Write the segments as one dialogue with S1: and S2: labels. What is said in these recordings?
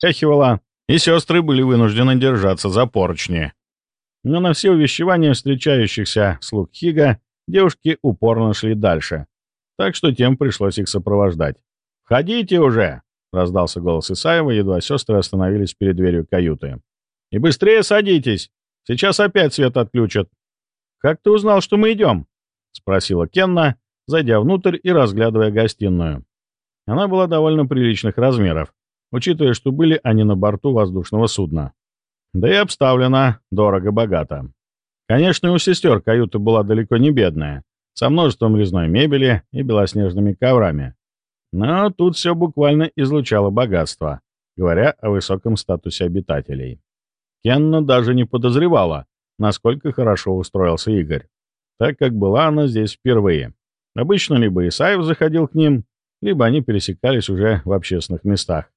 S1: тряхивало, и сестры были вынуждены держаться за поручни. Но на все увещевания встречающихся слуг Хига девушки упорно шли дальше, так что тем пришлось их сопровождать. «Входите уже!» — раздался голос Исаева, едва сестры остановились перед дверью каюты. «И быстрее садитесь! Сейчас опять свет отключат!» «Как ты узнал, что мы идем?» — спросила Кенна, зайдя внутрь и разглядывая гостиную. Она была довольно приличных размеров, учитывая, что были они на борту воздушного судна. Да и обставлена дорого-богато. Конечно, у сестер каюта была далеко не бедная, со множеством резной мебели и белоснежными коврами. Но тут все буквально излучало богатство, говоря о высоком статусе обитателей. Кенна даже не подозревала, насколько хорошо устроился Игорь, так как была она здесь впервые. Обычно либо Исаев заходил к ним, либо они пересекались уже в общественных местах.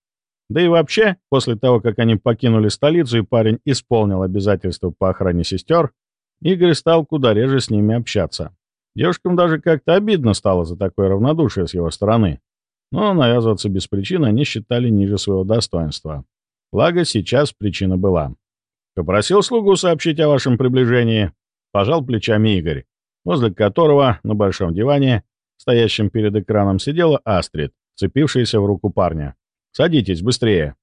S1: Да и вообще, после того, как они покинули столицу и парень исполнил обязательства по охране сестер, Игорь стал куда реже с ними общаться. Девушкам даже как-то обидно стало за такое равнодушие с его стороны. Но навязываться без причины они считали ниже своего достоинства. Благо, сейчас причина была. «Попросил слугу сообщить о вашем приближении», — пожал плечами Игорь, возле которого на большом диване, стоящем перед экраном, сидела Астрид, цепившаяся в руку парня. Садитесь быстрее.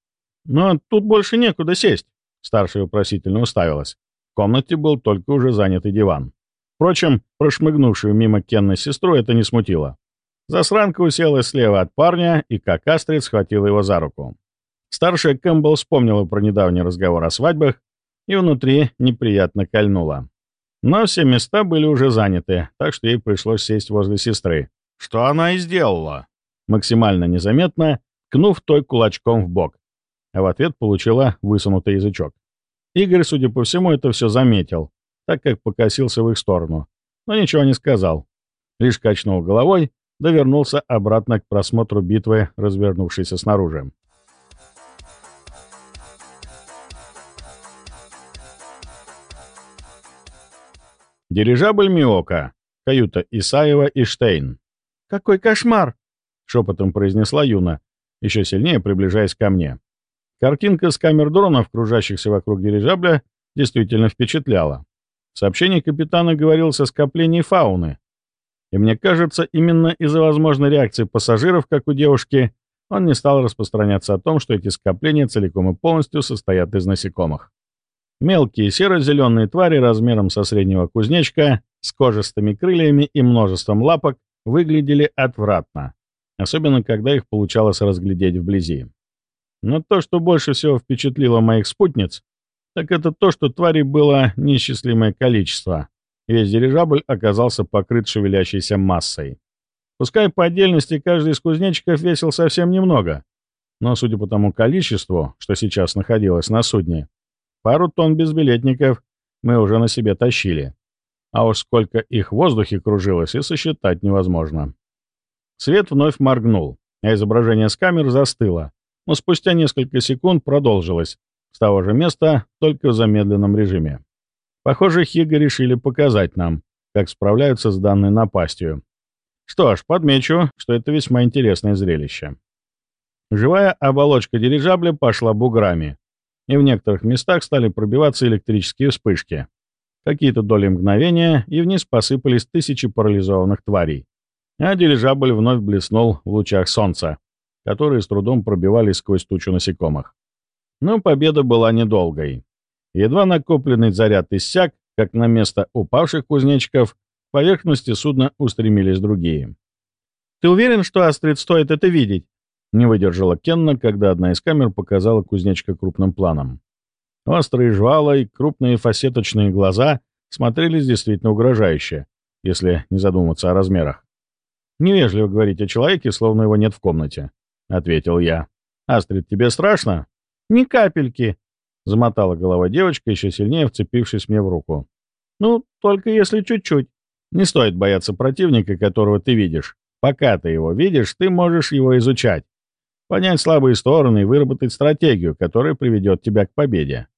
S1: Но тут больше некуда сесть. Старшая вопросительно уставилась. В комнате был только уже занятый диван. Впрочем, прошмыгнувшую мимо Кенна сестру это не смутило. Засранка уселась слева от парня, и как астрид схватила его за руку. Старшая Кэмпбелл вспомнила про недавний разговор о свадьбах и внутри неприятно кольнула. Но все места были уже заняты, так что ей пришлось сесть возле сестры. Что она и сделала. Максимально незаметно ткнув той кулачком в бок, а в ответ получила высунутый язычок. Игорь, судя по всему, это все заметил, так как покосился в их сторону, но ничего не сказал. Лишь качнул головой, да вернулся обратно к просмотру битвы, развернувшейся снаружи. Дирижабль Миока, каюта Исаева и Штейн.
S2: «Какой кошмар!»
S1: — шепотом произнесла Юна, еще сильнее приближаясь ко мне. Картинка с камер дронов, кружащихся вокруг дирижабля, действительно впечатляла. В сообщении капитана говорилось о скоплении фауны. И мне кажется, именно из-за возможной реакции пассажиров, как у девушки, он не стал распространяться о том, что эти скопления целиком и полностью состоят из насекомых. Мелкие серо-зеленые твари размером со среднего кузнечка, с кожистыми крыльями и множеством лапок, выглядели отвратно особенно когда их получалось разглядеть вблизи. Но то, что больше всего впечатлило моих спутниц, так это то, что тварей было неисчислимое количество. Весь дирижабль оказался покрыт шевелящейся массой. Пускай по отдельности каждый из кузнечиков весил совсем немного, но, судя по тому количеству, что сейчас находилось на судне, пару тонн безбилетников мы уже на себе тащили. А уж сколько их в воздухе кружилось, и сосчитать невозможно. Свет вновь моргнул, а изображение с камер застыло, но спустя несколько секунд продолжилось, с того же места, только в замедленном режиме. Похоже, Хига решили показать нам, как справляются с данной напастью. Что ж, подмечу, что это весьма интересное зрелище. Живая оболочка дирижабля пошла буграми, и в некоторых местах стали пробиваться электрические вспышки. Какие-то доли мгновения, и вниз посыпались тысячи парализованных тварей а дирижабль вновь блеснул в лучах солнца, которые с трудом пробивались сквозь тучу насекомых. Но победа была недолгой. Едва накопленный заряд иссяк, как на место упавших кузнечиков, к поверхности судна устремились другие.
S2: «Ты уверен, что Астрид стоит это видеть?»
S1: Не выдержала Кенна, когда одна из камер показала кузнечика крупным планом. Острые жвала и крупные фасеточные глаза смотрелись действительно угрожающе, если не задуматься о размерах. «Невежливо говорить о человеке, словно его нет в комнате», — ответил я. «Астрид, тебе страшно?»
S2: «Ни капельки», —
S1: замотала голова девочка, еще сильнее вцепившись мне в руку.
S2: «Ну, только если чуть-чуть».
S1: «Не стоит бояться противника, которого ты видишь. Пока ты его видишь, ты можешь его изучать, понять слабые стороны и выработать стратегию, которая приведет тебя к победе».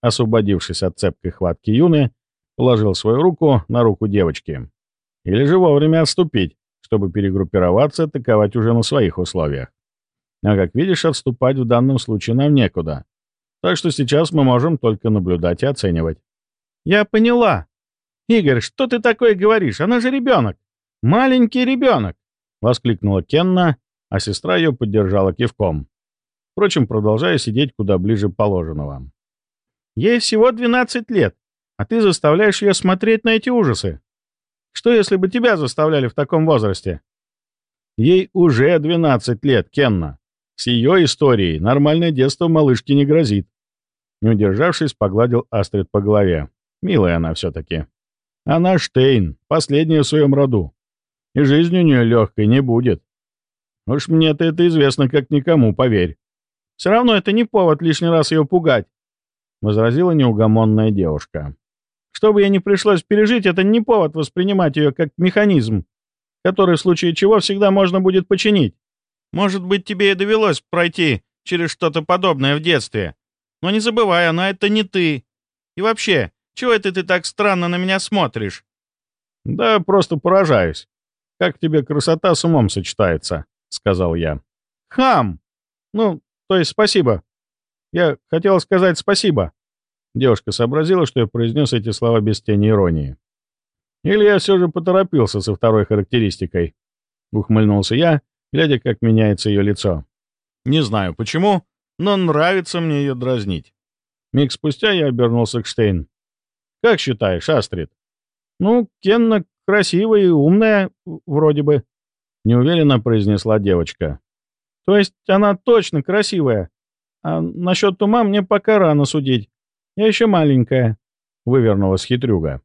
S1: Освободившись от цепкой хватки Юны, положил свою руку на руку девочки. Или же вовремя отступить, чтобы перегруппироваться и атаковать уже на своих условиях. А как видишь, отступать в данном случае нам некуда. Так что сейчас мы можем только наблюдать и оценивать.
S2: «Я поняла. Игорь, что ты такое говоришь? Она же ребенок. Маленький ребенок!»
S1: — воскликнула Кенна, а сестра ее поддержала кивком. Впрочем, продолжая сидеть куда ближе положенного.
S2: «Ей всего 12 лет, а ты заставляешь ее смотреть на эти ужасы. Что, если бы тебя заставляли в таком возрасте?»
S1: «Ей уже 12 лет, Кенна. С ее историей нормальное детство малышки не грозит». Не удержавшись, погладил Астрид по голове. Милая она все-таки. Она Штейн, последняя в своем роду. И жизнь у нее легкой не будет. Уж мне-то это известно как никому, поверь.
S2: Все равно это не повод лишний раз ее пугать, — возразила неугомонная девушка. Что бы ей не пришлось пережить, это не повод воспринимать ее как механизм, который в случае чего всегда можно будет починить. Может быть, тебе и довелось пройти через что-то подобное в детстве. Но не забывай, она — это не ты. И вообще, чего это ты так странно на меня смотришь?»
S1: «Да просто поражаюсь. Как тебе красота с умом сочетается?» — сказал я.
S2: «Хам! Ну, то есть спасибо. Я хотел сказать спасибо».
S1: Девушка сообразила, что я произнес эти слова без тени иронии. «Или я все же поторопился со второй характеристикой?» — ухмыльнулся я, глядя, как меняется ее лицо. «Не знаю почему, но нравится мне ее дразнить». Миг спустя я обернулся к Штейн. «Как считаешь, Астрид?»
S2: «Ну, Кенна красивая и умная, вроде бы», — неуверенно произнесла девочка. «То есть она точно красивая. А насчет ума мне пока рано судить. Я еще маленькая», — вывернулась хитрюга.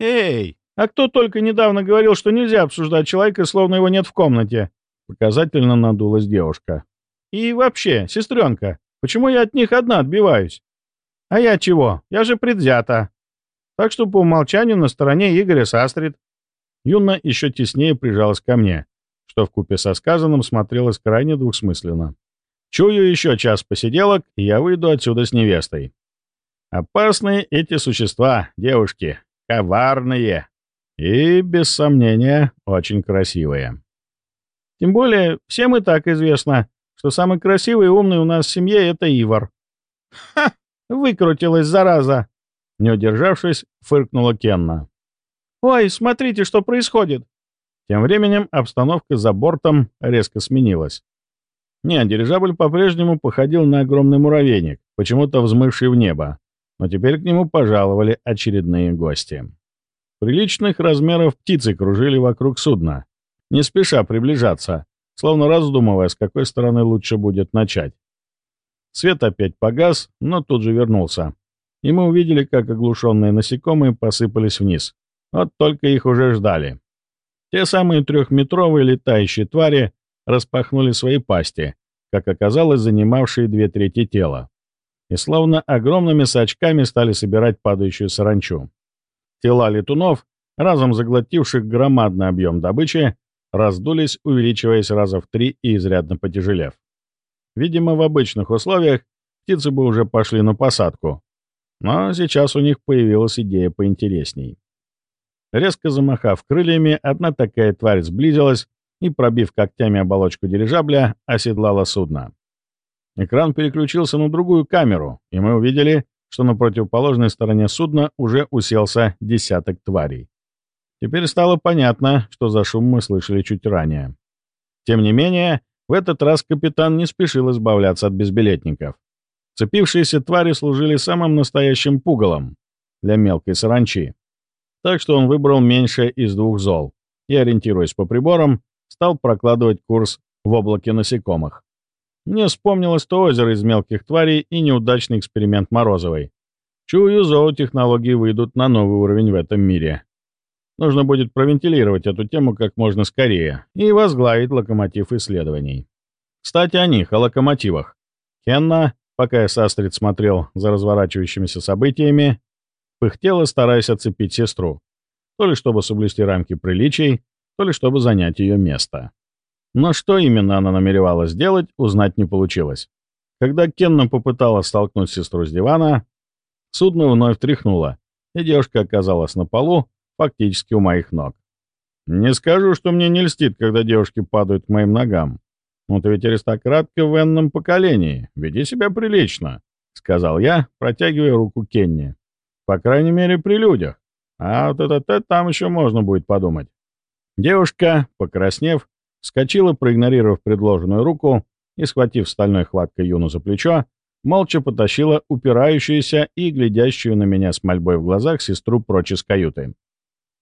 S2: «Эй, а кто только недавно говорил, что нельзя обсуждать человека, словно его нет в комнате?» Показательно надулась девушка. «И вообще, сестренка, почему я от них одна отбиваюсь? А я чего? Я же предвзята. Так что по умолчанию на стороне Игоря Састрид».
S1: Юна еще теснее прижалась ко мне, что вкупе со сказанным смотрелось крайне двусмысленно. Чую еще час посиделок, и я выйду отсюда с невестой. Опасные эти существа, девушки, коварные и, без сомнения, очень красивые.
S2: Тем более, всем и так известно, что самый красивый и умный у нас в семье — это Ивар. «Ха! Выкрутилась, зараза!»
S1: Не удержавшись, фыркнула Кенна.
S2: «Ой, смотрите, что происходит!»
S1: Тем временем обстановка за бортом резко сменилась. Не, дирижабль по-прежнему походил на огромный муравейник, почему-то взмывший в небо, но теперь к нему пожаловали очередные гости. Приличных размеров птицы кружили вокруг судна, не спеша приближаться, словно раздумывая, с какой стороны лучше будет начать. Свет опять погас, но тут же вернулся, и мы увидели, как оглушенные насекомые посыпались вниз. Вот только их уже ждали. Те самые трехметровые летающие твари распахнули свои пасти, как оказалось, занимавшие две трети тела, и словно огромными сачками стали собирать падающую саранчу. Тела летунов, разом заглотивших громадный объем добычи, раздулись, увеличиваясь раза в три и изрядно потяжелев. Видимо, в обычных условиях птицы бы уже пошли на посадку, но сейчас у них появилась идея поинтересней. Резко замахав крыльями, одна такая тварь сблизилась и, пробив когтями оболочку дирижабля, оседлала судно. Экран переключился на другую камеру, и мы увидели, что на противоположной стороне судна уже уселся десяток тварей. Теперь стало понятно, что за шум мы слышали чуть ранее. Тем не менее, в этот раз капитан не спешил избавляться от безбилетников. Цепившиеся твари служили самым настоящим пугалом для мелкой саранчи. Так что он выбрал меньшее из двух зол и, ориентируясь по приборам, стал прокладывать курс в облаке насекомых. Мне вспомнилось то озеро из мелких тварей и неудачный эксперимент Морозовой. Чую, зоотехнологии выйдут на новый уровень в этом мире. Нужно будет провентилировать эту тему как можно скорее и возглавить локомотив исследований. Кстати, о них, о локомотивах. Кенна, пока я с Астрид смотрел за разворачивающимися событиями, пыхтела, стараясь оцепить сестру. То ли чтобы соблюсти рамки приличий, то ли чтобы занять ее место. Но что именно она намеревалась сделать, узнать не получилось. Когда Кенна попыталась столкнуть сестру с дивана, судно вновь тряхнуло, и девушка оказалась на полу, фактически у моих ног. Не скажу, что мне не льстит, когда девушки падают к моим ногам. «Ну ты ведь аристократка в энном поколении. Веди себя прилично», — сказал я, протягивая руку Кенни. «По крайней мере, при людях. А вот это там еще можно будет подумать». Девушка, покраснев, вскочила, проигнорировав предложенную руку и, схватив стальной хваткой Юну за плечо, молча потащила упирающуюся и глядящую на меня с мольбой в глазах сестру прочь из каюты.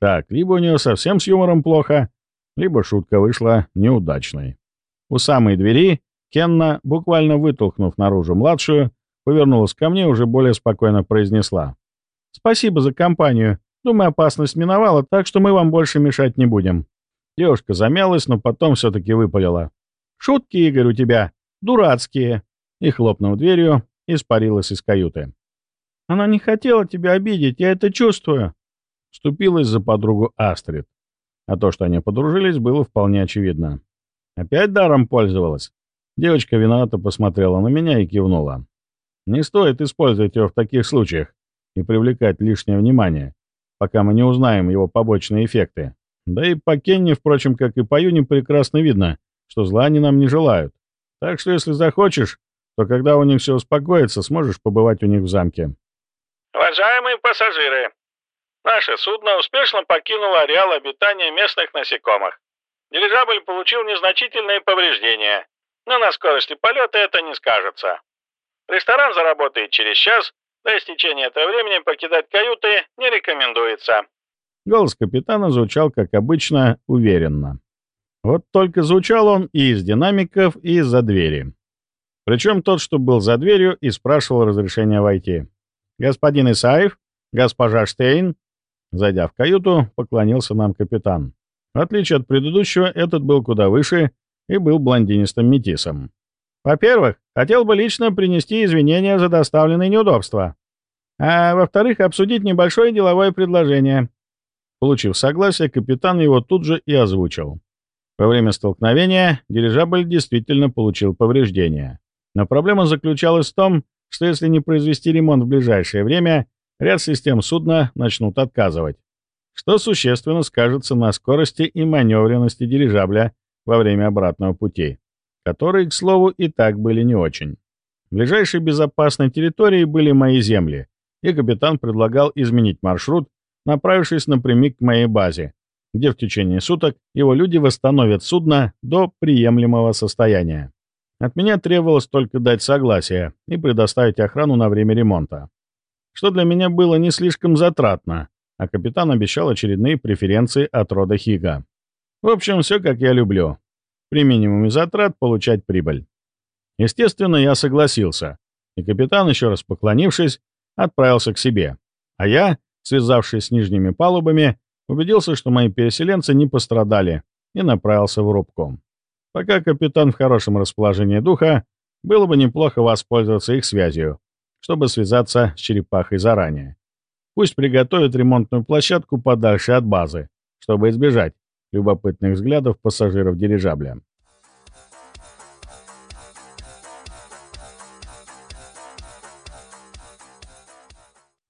S1: Так, либо у нее совсем с юмором плохо, либо шутка вышла неудачной. У самой двери Кенна, буквально вытолкнув наружу младшую, повернулась ко мне и уже более спокойно произнесла. «Спасибо за компанию. Думаю, опасность миновала, так что мы вам больше мешать не будем». Девушка замялась, но потом все-таки выпалила. «Шутки, Игорь, у тебя. Дурацкие!» И, хлопнув дверью, испарилась из каюты. «Она не хотела тебя обидеть, я это чувствую!» Вступилась за подругу Астрид. А то, что они подружились, было вполне очевидно. Опять даром пользовалась. Девочка виновато посмотрела на меня и кивнула. Не стоит использовать его в таких случаях и привлекать лишнее внимание, пока мы не узнаем его побочные эффекты. Да и по Кенни, впрочем, как и по Юне, прекрасно видно, что зла они нам не желают. Так что, если захочешь, то когда у них все успокоится, сможешь побывать у них в замке.
S3: Уважаемые пассажиры, наше судно успешно покинуло ареал обитания местных насекомых. Дирижабль получил незначительные повреждения, но на скорости полета это не скажется. Ресторан заработает через час, до истечения этого времени покидать каюты не рекомендуется.
S1: Голос капитана звучал, как обычно, уверенно. Вот только звучал он и из динамиков, и из-за двери. Причем тот, что был за дверью, и спрашивал разрешения войти. «Господин Исаев? Госпожа Штейн?» Зайдя в каюту, поклонился нам капитан. В отличие от предыдущего, этот был куда выше и был блондинистым метисом. «Во-первых, хотел бы лично принести извинения за доставленные неудобства. А во-вторых, обсудить небольшое деловое предложение». Получив согласие, капитан его тут же и озвучил. Во время столкновения дирижабль действительно получил повреждения. Но проблема заключалась в том, что если не произвести ремонт в ближайшее время, ряд систем судна начнут отказывать, что существенно скажется на скорости и маневренности дирижабля во время обратного пути, которые, к слову, и так были не очень. Ближайшей безопасной территорией были мои земли, и капитан предлагал изменить маршрут, направившись напрямик к моей базе, где в течение суток его люди восстановят судно до приемлемого состояния. От меня требовалось только дать согласие и предоставить охрану на время ремонта, что для меня было не слишком затратно, а капитан обещал очередные преференции от рода Хига. В общем, все как я люблю. При минимуме затрат получать прибыль. Естественно, я согласился, и капитан, еще раз поклонившись, отправился к себе. А я, связавшись с нижними палубами, убедился, что мои переселенцы не пострадали, и направился в рубку. Пока капитан в хорошем расположении духа, было бы неплохо воспользоваться их связью, чтобы связаться с черепахой заранее. Пусть приготовят ремонтную площадку подальше от базы, чтобы избежать любопытных взглядов пассажиров дирижабля.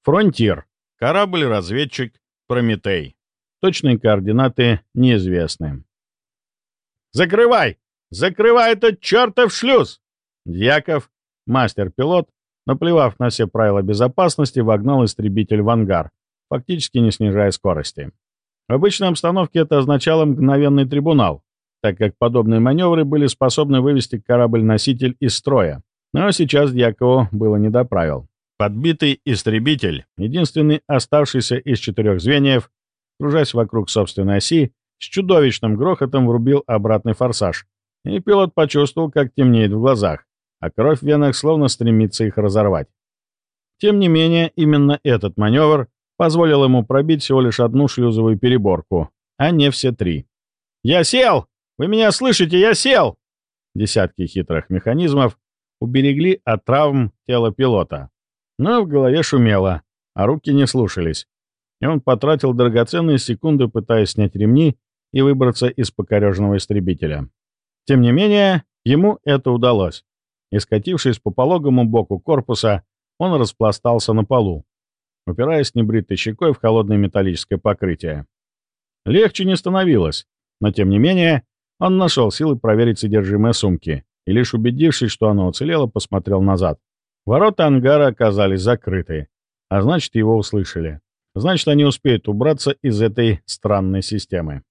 S1: Фронтир. Корабль-разведчик «Прометей». Точные координаты неизвестны. «Закрывай! Закрывай этот чертов шлюз!» Дьяков, мастер-пилот, наплевав на все правила безопасности, вогнал истребитель в ангар, фактически не снижая скорости. В обычной обстановке это означало мгновенный трибунал, так как подобные маневры были способны вывести корабль-носитель из строя. Но сейчас Дьякову было не до правил. Подбитый истребитель, единственный оставшийся из четырех звеньев, кружась вокруг собственной оси, с чудовищным грохотом врубил обратный форсаж, и пилот почувствовал, как темнеет в глазах, а кровь в венах словно стремится их разорвать. Тем не менее, именно этот маневр позволил ему пробить всего лишь одну шлюзовую переборку, а не все три. «Я сел! Вы меня слышите? Я сел!» Десятки хитрых механизмов уберегли от травм тело пилота. Но в голове шумело, а руки не слушались, и он потратил драгоценные секунды, пытаясь снять ремни и выбраться из покореженного истребителя. Тем не менее, ему это удалось, и, скатившись по пологому боку корпуса, он распластался на полу, упираясь небритой щекой в холодное металлическое покрытие. Легче не становилось, но тем не менее Он нашел силы проверить содержимое сумки и, лишь убедившись, что оно уцелело, посмотрел назад. Ворота ангара оказались закрыты, а значит, его услышали. Значит, они успеют убраться из этой странной системы.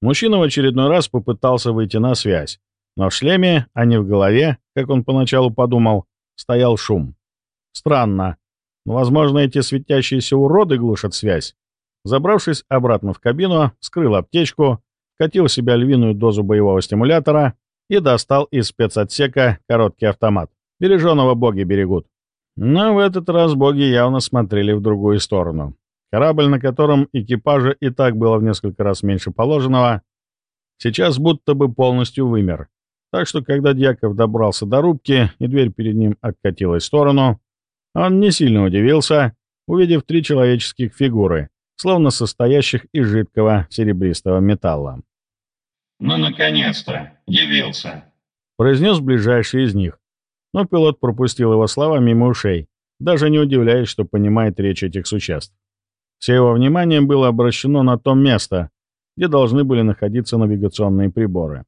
S1: Мужчина в очередной раз попытался выйти на связь, но в шлеме, а не в голове, как он поначалу подумал, стоял шум. Странно, но, возможно, эти светящиеся уроды глушат связь. Забравшись обратно в кабину, вскрыл аптечку, вкатил в себя львиную дозу боевого стимулятора и достал из спецотсека короткий автомат. Береженого боги берегут. Но в этот раз боги явно смотрели в другую сторону. Корабль, на котором экипажа и так было в несколько раз меньше положенного, сейчас будто бы полностью вымер. Так что, когда Дьяков добрался до рубки и дверь перед ним откатилась в сторону, он не сильно удивился, увидев три человеческих фигуры, словно состоящих из жидкого серебристого металла.
S3: «Ну, наконец-то! Явился!»
S1: — произнес ближайший из них. Но пилот пропустил его слова мимо ушей, даже не удивляясь, что понимает речь этих существ. Все его внимание было обращено на то место, где должны были находиться навигационные приборы.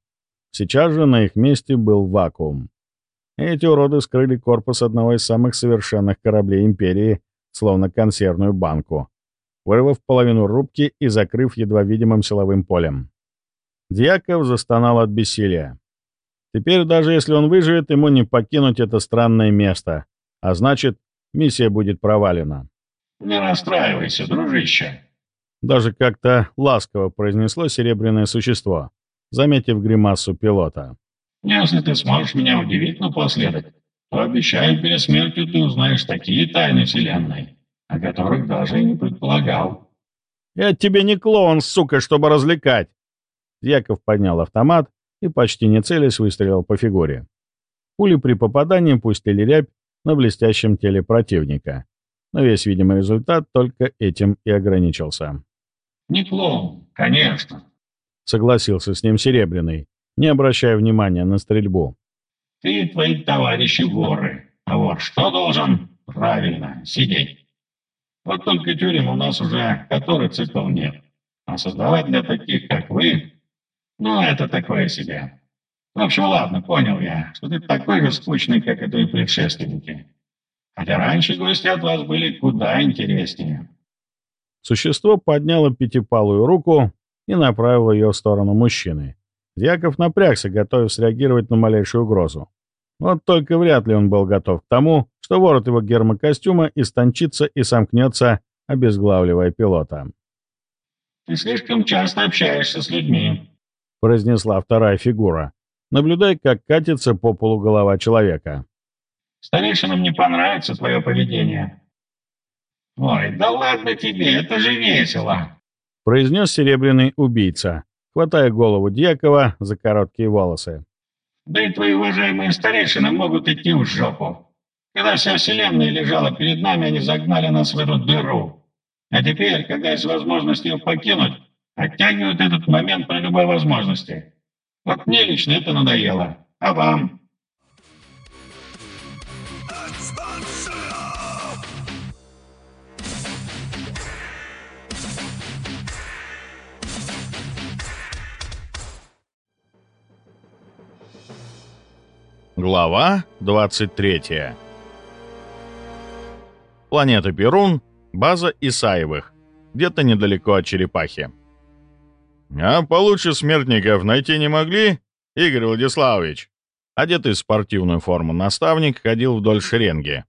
S1: Сейчас же на их месте был вакуум. Эти уроды скрыли корпус одного из самых совершенных кораблей Империи, словно консервную банку, вырвав половину рубки и закрыв едва видимым силовым полем. Дьяков застонал от бессилия. Теперь, даже если он выживет, ему не покинуть это странное место, а значит, миссия будет провалена.
S3: «Не расстраивайся, дружище», —
S1: даже как-то ласково произнесло серебряное существо, заметив гримасу пилота.
S3: Если ты сможешь меня удивить напоследок, то обещаю, перед смертью ты узнаешь такие тайны Вселенной, о которых даже и не предполагал.
S1: «Я тебе не клоун, сука, чтобы развлекать!» Яков поднял автомат и, почти не целясь, выстрелил по фигуре. Пули при попадании пустили рябь на блестящем теле противника, но весь видимый результат только этим и ограничился.
S3: «Не клоун, конечно», —
S1: согласился с ним Серебряный, не обращая внимания на стрельбу.
S3: «Ты и твои товарищи воры. А вот что должен? Правильно, сидеть. Вот только тюрем у нас уже который цикл нет. А создавать для таких, как вы, ну, это такое себе. В общем, ладно, понял я, что ты такой же скучный, как и твои предшественники. Хотя раньше гости от вас были куда интереснее».
S1: Существо подняло пятипалую руку и направило ее в сторону мужчины. Яков напрягся, готовясь среагировать на малейшую угрозу. Вот только вряд ли он был готов к тому, что ворот его гермокостюма истончится и сомкнется, обезглавливая пилота.
S3: «Ты слишком часто общаешься с людьми», —
S1: произнесла вторая фигура, наблюдая, как катится по полу голова человека.
S3: «Старейшинам не понравится твое поведение». «Ой, да ладно тебе, это же весело», —
S1: произнес серебряный убийца, хватая голову Дьякова за короткие волосы.
S3: «Да и твои уважаемые старейшины могут идти в жопу. Когда вся вселенная лежала перед нами, они загнали нас в эту дыру. А теперь, когда есть возможность ее покинуть, оттягивают этот момент при любой возможности. Вот мне лично это надоело. А вам?»
S1: Глава 23 Планета Перун, база Исаевых, где-то недалеко от Черепахи. «А получше смертников найти не могли, Игорь Владиславович?» Одетый в спортивную форму наставник ходил вдоль шеренги,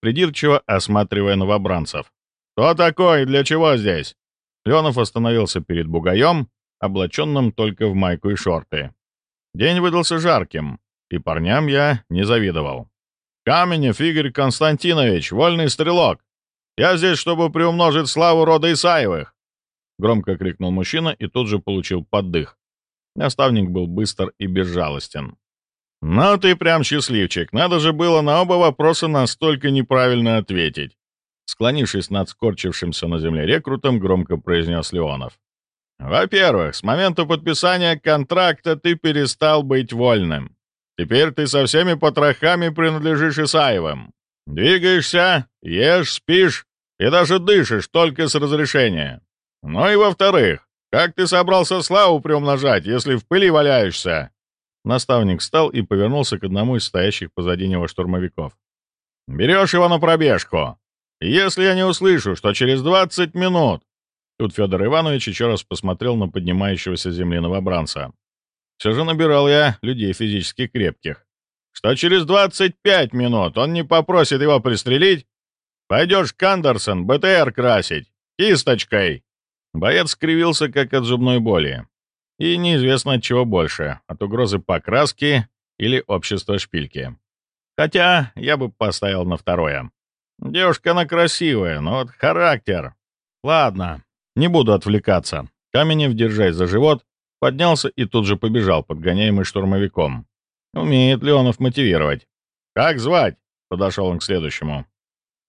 S1: придирчиво осматривая новобранцев. «Кто такой и для чего здесь?» Леонов остановился перед бугаем, облаченным только в майку и шорты. День выдался жарким, и парням я не завидовал. «Каменев Игорь Константинович, вольный стрелок! Я здесь, чтобы приумножить славу рода Исаевых!» Громко крикнул мужчина и тут же получил поддых. Наставник был быстр и безжалостен. «Ну ты прям счастливчик, надо же было на оба вопроса настолько неправильно ответить!» Склонившись над скорчившимся на земле рекрутом, громко произнес Леонов. «Во-первых, с момента подписания контракта ты перестал быть вольным. Теперь ты со всеми потрохами принадлежишь Исаевым. Двигаешься, ешь, спишь и даже дышишь только с разрешения. Ну и во-вторых, Как ты собрался славу приумножать, если в пыли валяешься?» Наставник встал и повернулся к одному из стоящих позади него штурмовиков. «Берешь его на пробежку. Если я не услышу, что через 20 минут...» Тут Федор Иванович еще раз посмотрел на поднимающегося земли новобранца. Все же набирал я людей физически крепких. «Что через 25 минут он не попросит его пристрелить? Пойдешь к Андерсон БТР красить. Кисточкой!» Боец скривился, как от зубной боли. И неизвестно от чего больше, от угрозы покраски или общества шпильки. Хотя я бы поставил на второе. Девушка она красивая, но вот характер... Ладно, не буду отвлекаться. Каменев, держась за живот, поднялся и тут же побежал, подгоняемый штурмовиком. Умеет Леонов мотивировать. «Как звать?» — подошел он к следующему.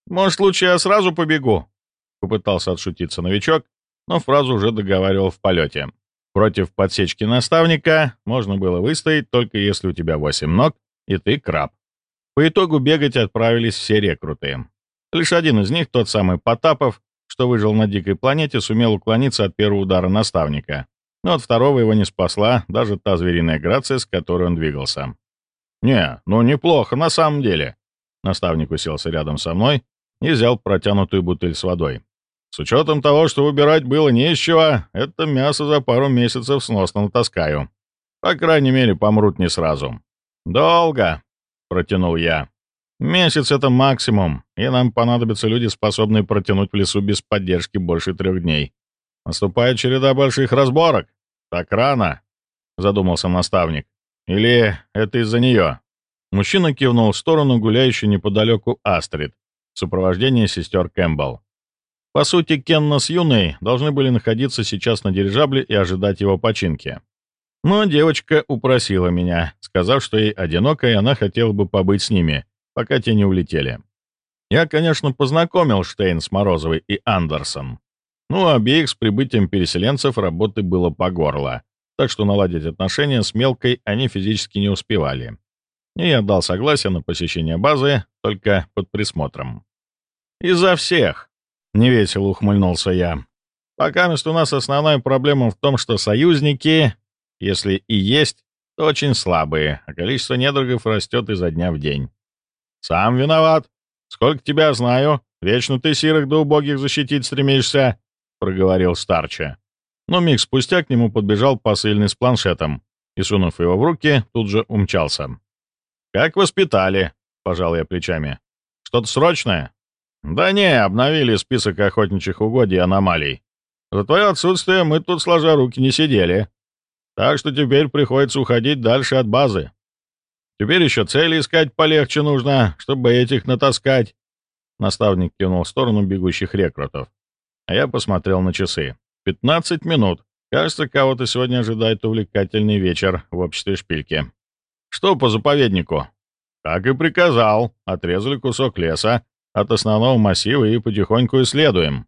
S1: «Может, лучше я сразу побегу?» — попытался отшутиться новичок, но фразу уже договаривал в полете. Против подсечки наставника можно было выстоять, только если у тебя восемь ног, и ты краб. По итогу бегать отправились все рекруты. Лишь один из них, тот самый Потапов, что выжил на дикой планете, сумел уклониться от первого удара наставника. Но от второго его не спасла даже та звериная грация, с которой он двигался. «Не, ну неплохо, на самом деле». Наставник уселся рядом со мной и взял протянутую бутыль с водой. С учетом того, что выбирать было не из чего, это мясо за пару месяцев сносно натаскаю. По крайней мере, помрут не сразу. «Долго», — протянул я. «Месяц — это максимум, и нам понадобятся люди, способные протянуть в лесу без поддержки больше трех дней. Наступает череда больших разборок. Так рано», — задумался наставник. «Или это из-за нее?» Мужчина кивнул в сторону гуляющей неподалеку Астрид в сопровождении сестер Кэмпбелл. По сути, Кенна с Юной должны были находиться сейчас на дирижабле и ожидать его починки. Но девочка упросила меня, сказав, что ей одиноко, и она хотела бы побыть с ними, пока те не улетели. Я, конечно, познакомил Штейн с Морозовой и Андерсон. Ну, обеих с прибытием переселенцев работы было по горло, так что наладить отношения с Мелкой они физически не успевали. И я дал согласие на посещение базы, только под присмотром. Из-за всех, Невесело ухмыльнулся я. Пока у нас основная проблема в том, что союзники, если и есть, то очень слабые, а количество недругов растет изо дня в день. Сам виноват. Сколько тебя знаю, вечно ты сирых да убогих защитить стремишься, — проговорил Старча. Но миг спустя к нему подбежал посыльный с планшетом и, сунув его в руки, тут же умчался. «Как воспитали?» — пожал я плечами. «Что-то срочное?» «Да не, обновили список охотничьих угодий и аномалий. За твое отсутствие мы тут сложа руки не сидели. Так что теперь приходится уходить дальше от базы. Теперь еще цели искать полегче нужно, чтобы этих натаскать». Наставник кинул в сторону бегущих рекрутов. А я посмотрел на часы. «Пятнадцать минут. Кажется, кого-то сегодня ожидает увлекательный вечер в обществе шпильки. Что по заповеднику?» «Как и приказал. Отрезали кусок леса, от основного массива и потихоньку исследуем.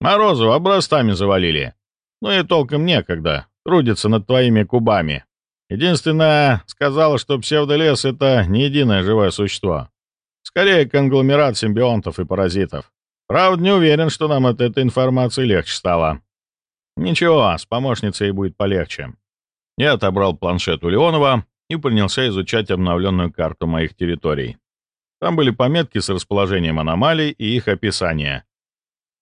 S1: Морозов образцами завалили. Ну и толком некогда. Трудится над твоими кубами. Единственное, сказала, что псевдолес — это не единое живое существо. Скорее, конгломерат симбионтов и паразитов. Правда, не уверен, что нам от этой информации легче стало. Ничего, с помощницей будет полегче. Я отобрал планшет у Леонова и принялся изучать обновленную карту моих территорий. Там были пометки с расположением аномалий и их описание,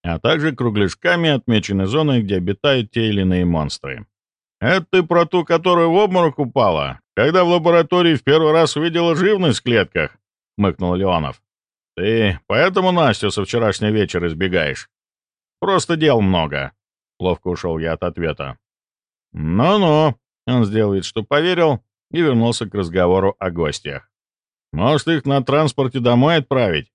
S1: а также кругляшками отмечены зоны, где обитают те или иные монстры. «Это ты про ту, которая в обморок упала, когда в лаборатории в первый раз увидела живность в клетках?» — мыкнул Леонов. «Ты поэтому Настю со вчерашнего вечера избегаешь?» «Просто дел много», — ловко ушел я от ответа. «Ну-ну», — он сделал вид, что поверил, и вернулся к разговору о гостях. Может, их на транспорте домой отправить?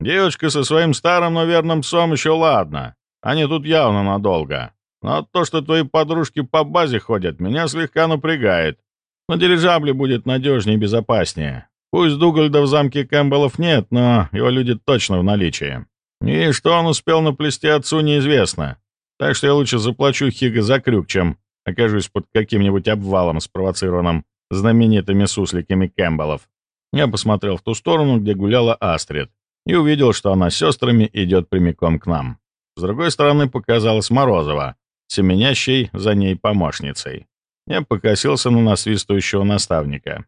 S1: Девочка со своим старым, но верным псом еще ладно. Они тут явно надолго. Но то, что твои подружки по базе ходят, меня слегка напрягает. На дирижабле будет надежнее и безопаснее. Пусть Дугальда в замке Кэмпбеллов нет, но его люди точно в наличии. И что он успел наплести отцу, неизвестно. Так что я лучше заплачу Хига за крюк, чем окажусь под каким-нибудь обвалом, спровоцированным знаменитыми сусликами Кэмпбеллов. Я посмотрел в ту сторону, где гуляла Астрид, и увидел, что она с сестрами идет прямиком к нам. С другой стороны показалась Морозова, семенящей за ней помощницей. Я покосился на насвистывающего наставника.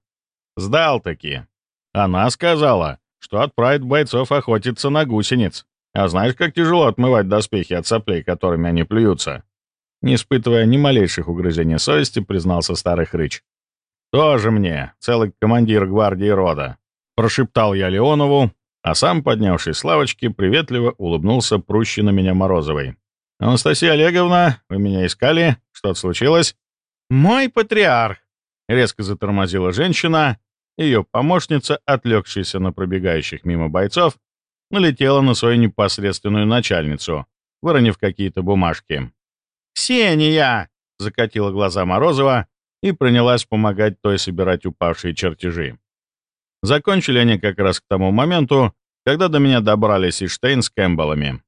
S1: Сдал-таки. Она сказала, что отправит бойцов охотиться на гусениц. А знаешь, как тяжело отмывать доспехи от соплей, которыми они плюются? Не испытывая ни малейших угрызений совести, признался старый хрыч. «Тоже мне, целый командир гвардии рода», — прошептал я Леонову, а сам, поднявшись с лавочки, приветливо улыбнулся прущей на меня Морозовой. «Анастасия Олеговна, вы меня искали? Что-то случилось?» «Мой патриарх!» — резко затормозила женщина. Ее помощница, отвлекшаяся на пробегающих мимо бойцов, налетела на свою непосредственную начальницу, выронив какие-то бумажки. «Ксения!» — закатила глаза Морозова и принялась помогать той собирать упавшие чертежи. Закончили они как раз к тому моменту, когда до меня добрались и Штейн с Кэмпбеллами.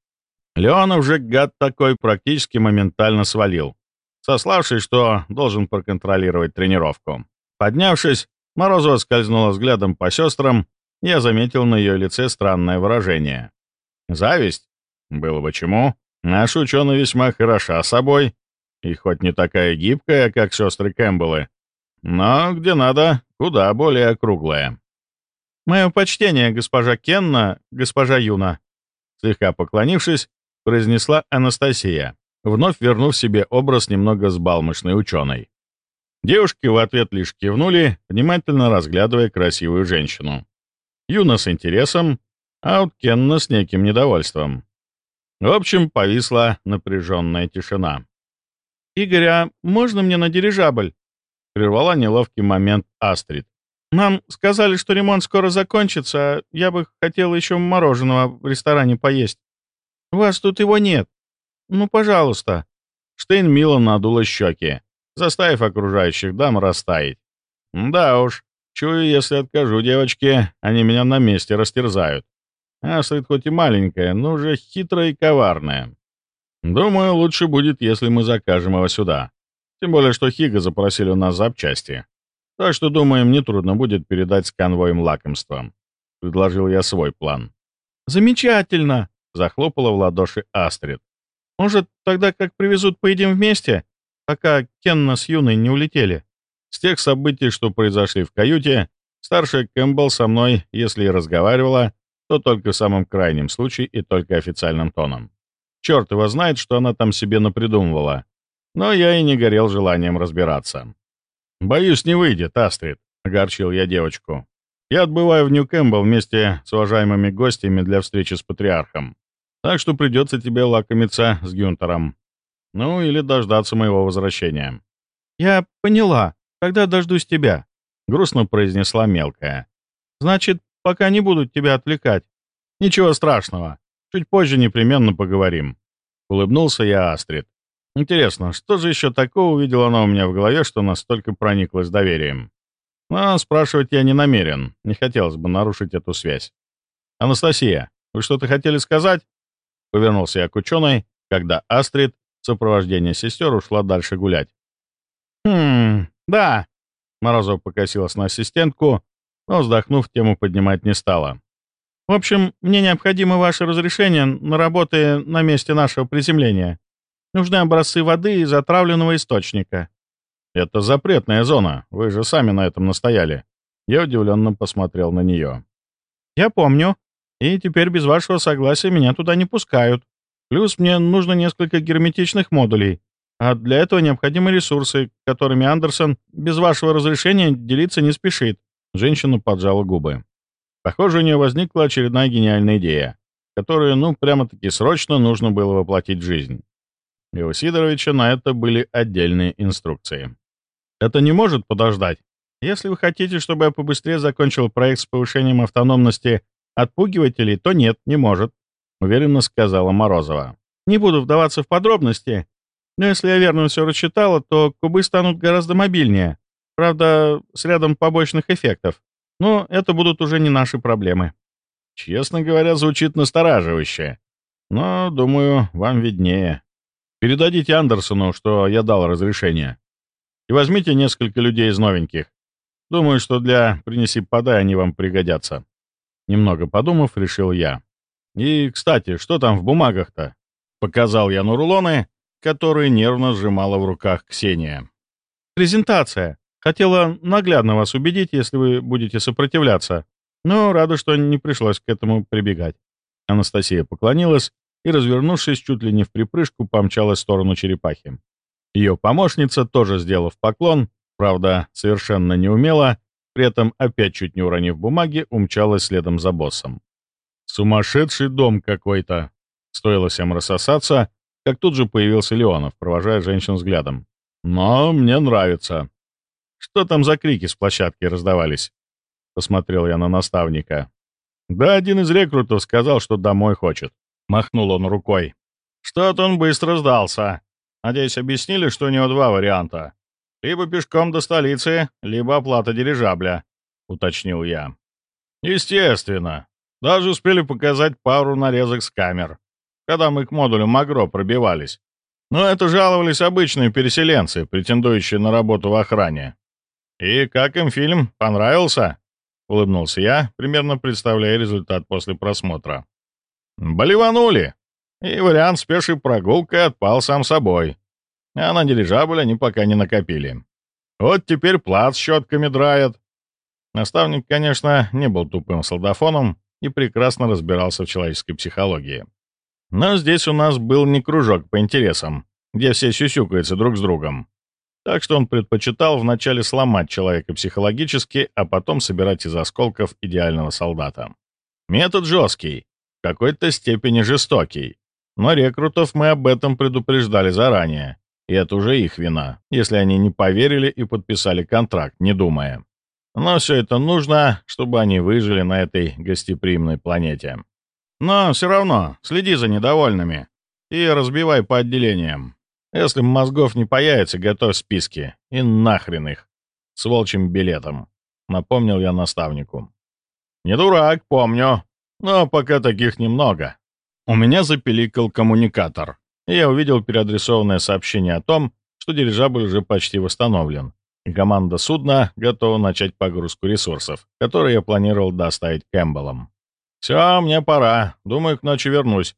S1: Леонов же, гад такой, практически моментально свалил, сославшись, что должен проконтролировать тренировку. Поднявшись, Морозова скользнула взглядом по сестрам, я заметил на ее лице странное выражение. Зависть? Было бы чему. Наша ученая весьма хороша собой, и хоть не такая гибкая, как сестры Кэмпбеллы, но, где надо, куда более округлая. «Мое почтение, госпожа Кенна, госпожа Юна», слегка поклонившись, произнесла Анастасия, вновь вернув себе образ немного сбалмошной ученой. Девушки в ответ лишь кивнули, внимательно разглядывая красивую женщину. Юна с интересом, а вот Кенна с неким недовольством. В общем, повисла напряженная тишина.
S2: «Игорь, а можно мне на дирижабль?» — прервала неловкий момент Астрид. «Нам сказали, что ремонт скоро закончится, а я бы хотела еще мороженого в ресторане поесть. Вас тут его нет. Ну, пожалуйста».
S1: Штейн мило надула щеки, заставив окружающих дам растаять. «Да уж, чую, если откажу девочке, они меня на месте растерзают. Астрид хоть и маленькая, но уже хитрая и коварная. Думаю, лучше будет, если мы закажем его сюда. Тем более, что Хига запросили у нас запчасти. Так что, думаем, нетрудно будет передать с конвоем лакомства. Предложил я свой план.
S2: «Замечательно!» — захлопала в ладоши Астрид. «Может, тогда как привезут, поедим вместе, пока Кенна с Юной не улетели?»
S1: С тех событий, что произошли в каюте, старшая Кэмпбелл со мной, если и разговаривала, то только в самом крайнем случае и только официальным тоном. Черт его знает, что она там себе напридумывала. Но я и не горел желанием разбираться. «Боюсь, не выйдет, Астрид», — огорчил я девочку. «Я отбываю в Нью-Кэмпбелл вместе с уважаемыми гостями для встречи с патриархом. Так что придется тебе лакомиться с Гюнтером. Ну, или дождаться моего возвращения».
S2: «Я поняла. Когда дождусь тебя», — грустно произнесла мелкая. «Значит, пока не будут тебя отвлекать».
S1: «Ничего страшного. Чуть позже непременно поговорим». Улыбнулся я Астрид. Интересно, что же еще такого увидела она у меня в голове, что настолько прониклась доверием? Но спрашивать я не намерен, не хотелось бы нарушить эту связь. «Анастасия, вы что-то хотели сказать?» Повернулся я к ученой, когда Астрид в сопровождении сестер ушла дальше гулять.
S2: «Хм, да», —
S1: Морозов покосилась на ассистентку, но, вздохнув, тему поднимать не стала.
S2: В общем, мне необходимо ваше разрешение на работы на месте нашего приземления. Нужны образцы воды из отравленного источника».
S1: «Это запретная зона. Вы же сами на этом настояли». Я удивленно посмотрел на нее.
S2: «Я помню. И теперь без вашего согласия меня туда не пускают. Плюс мне нужно несколько герметичных модулей. А для этого необходимы ресурсы, которыми Андерсон без вашего разрешения делиться не спешит».
S1: Женщина поджала губы. Похоже, у нее возникла очередная гениальная идея, которую, ну, прямо-таки срочно нужно было воплотить в жизнь. И у Сидоровича на это были отдельные инструкции.
S2: «Это не может подождать. Если вы хотите, чтобы я побыстрее закончил проект с повышением автономности отпугивателей, то нет, не может», — уверенно сказала Морозова. «Не буду вдаваться в подробности, но если я верно все рассчитала, то кубы станут гораздо мобильнее, правда, с рядом побочных эффектов. Но это будут уже не наши проблемы.
S1: Честно говоря, звучит настораживающе. Но, думаю, вам виднее. Передадите Андерсону, что я дал разрешение. И возьмите несколько людей из новеньких. Думаю, что для «принеси-подай» они вам пригодятся. Немного подумав, решил я. И, кстати, что там в бумагах-то? Показал я на рулоны, которые нервно сжимала в руках Ксения.
S2: «Презентация. Хотела наглядно вас убедить, если вы будете сопротивляться. Но рада, что не пришлось к этому прибегать».
S1: Анастасия поклонилась и, развернувшись чуть ли не в припрыжку, помчалась в сторону черепахи. Ее помощница, тоже сделав поклон, правда, совершенно неумело, при этом опять чуть не уронив бумаги, умчалась следом за боссом. «Сумасшедший дом какой-то!» Стоило всем рассосаться, как тут же появился Леонов, провожая женщин взглядом. «Но мне нравится». «Что там за крики с площадки раздавались?» Посмотрел я на наставника. «Да один из рекрутов сказал, что домой хочет». Махнул он рукой. «Что-то он быстро сдался. Надеюсь, объяснили, что у него два варианта. Либо пешком до столицы, либо оплата дирижабля», — уточнил я. «Естественно. Даже успели показать пару нарезок с камер когда мы к модулю Магро пробивались. Но это жаловались обычные переселенцы, претендующие на работу в охране. «И как им фильм? Понравился?» — улыбнулся я, примерно представляя результат после просмотра. «Болеванули!» И вариант с пешей прогулкой отпал сам собой. А на дирижабль они пока не накопили. Вот теперь плац щетками драет. Наставник, конечно, не был тупым солдафоном и прекрасно разбирался в человеческой психологии. Но здесь у нас был не кружок по интересам, где все сюсюкаются друг с другом. Так что он предпочитал вначале сломать человека психологически, а потом собирать из осколков идеального солдата. Метод жесткий, в какой-то степени жестокий. Но рекрутов мы об этом предупреждали заранее. И это уже их вина, если они не поверили и подписали контракт, не думая. Но все это нужно, чтобы они выжили на этой гостеприимной планете. Но все равно следи за недовольными и разбивай по отделениям. Если мозгов не появится, готовь списки. И нахрен их. С волчьим билетом. Напомнил я наставнику. Не дурак, помню. Но пока таких немного. У меня запиликал коммуникатор. И я увидел переадресованное сообщение о том, что дирижабль уже почти восстановлен. И команда судна готова начать погрузку ресурсов, которые я планировал доставить Кэмпбеллам. «Все, мне пора. Думаю, к ночи вернусь.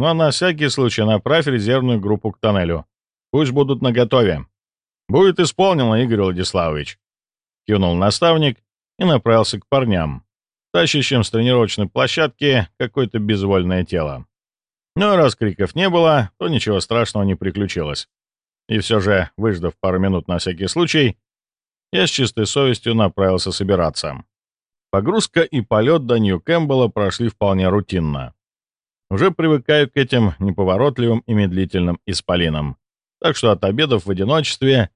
S1: Но на всякий случай направь резервную группу к тоннелю. Пусть будут наготове. Будет исполнено, Игорь Владиславович». Кивнул наставник и направился к парням, тащащим с тренировочной площадки какое-то безвольное тело. Но раз криков не было, то ничего страшного не приключилось. И все же, выждав пару минут на всякий случай, я с чистой совестью направился собираться. Погрузка и полет до Нью-Кэмпбелла прошли вполне рутинно. Уже привыкаю к этим неповоротливым и медлительным исполинам. Так что от обедов в одиночестве,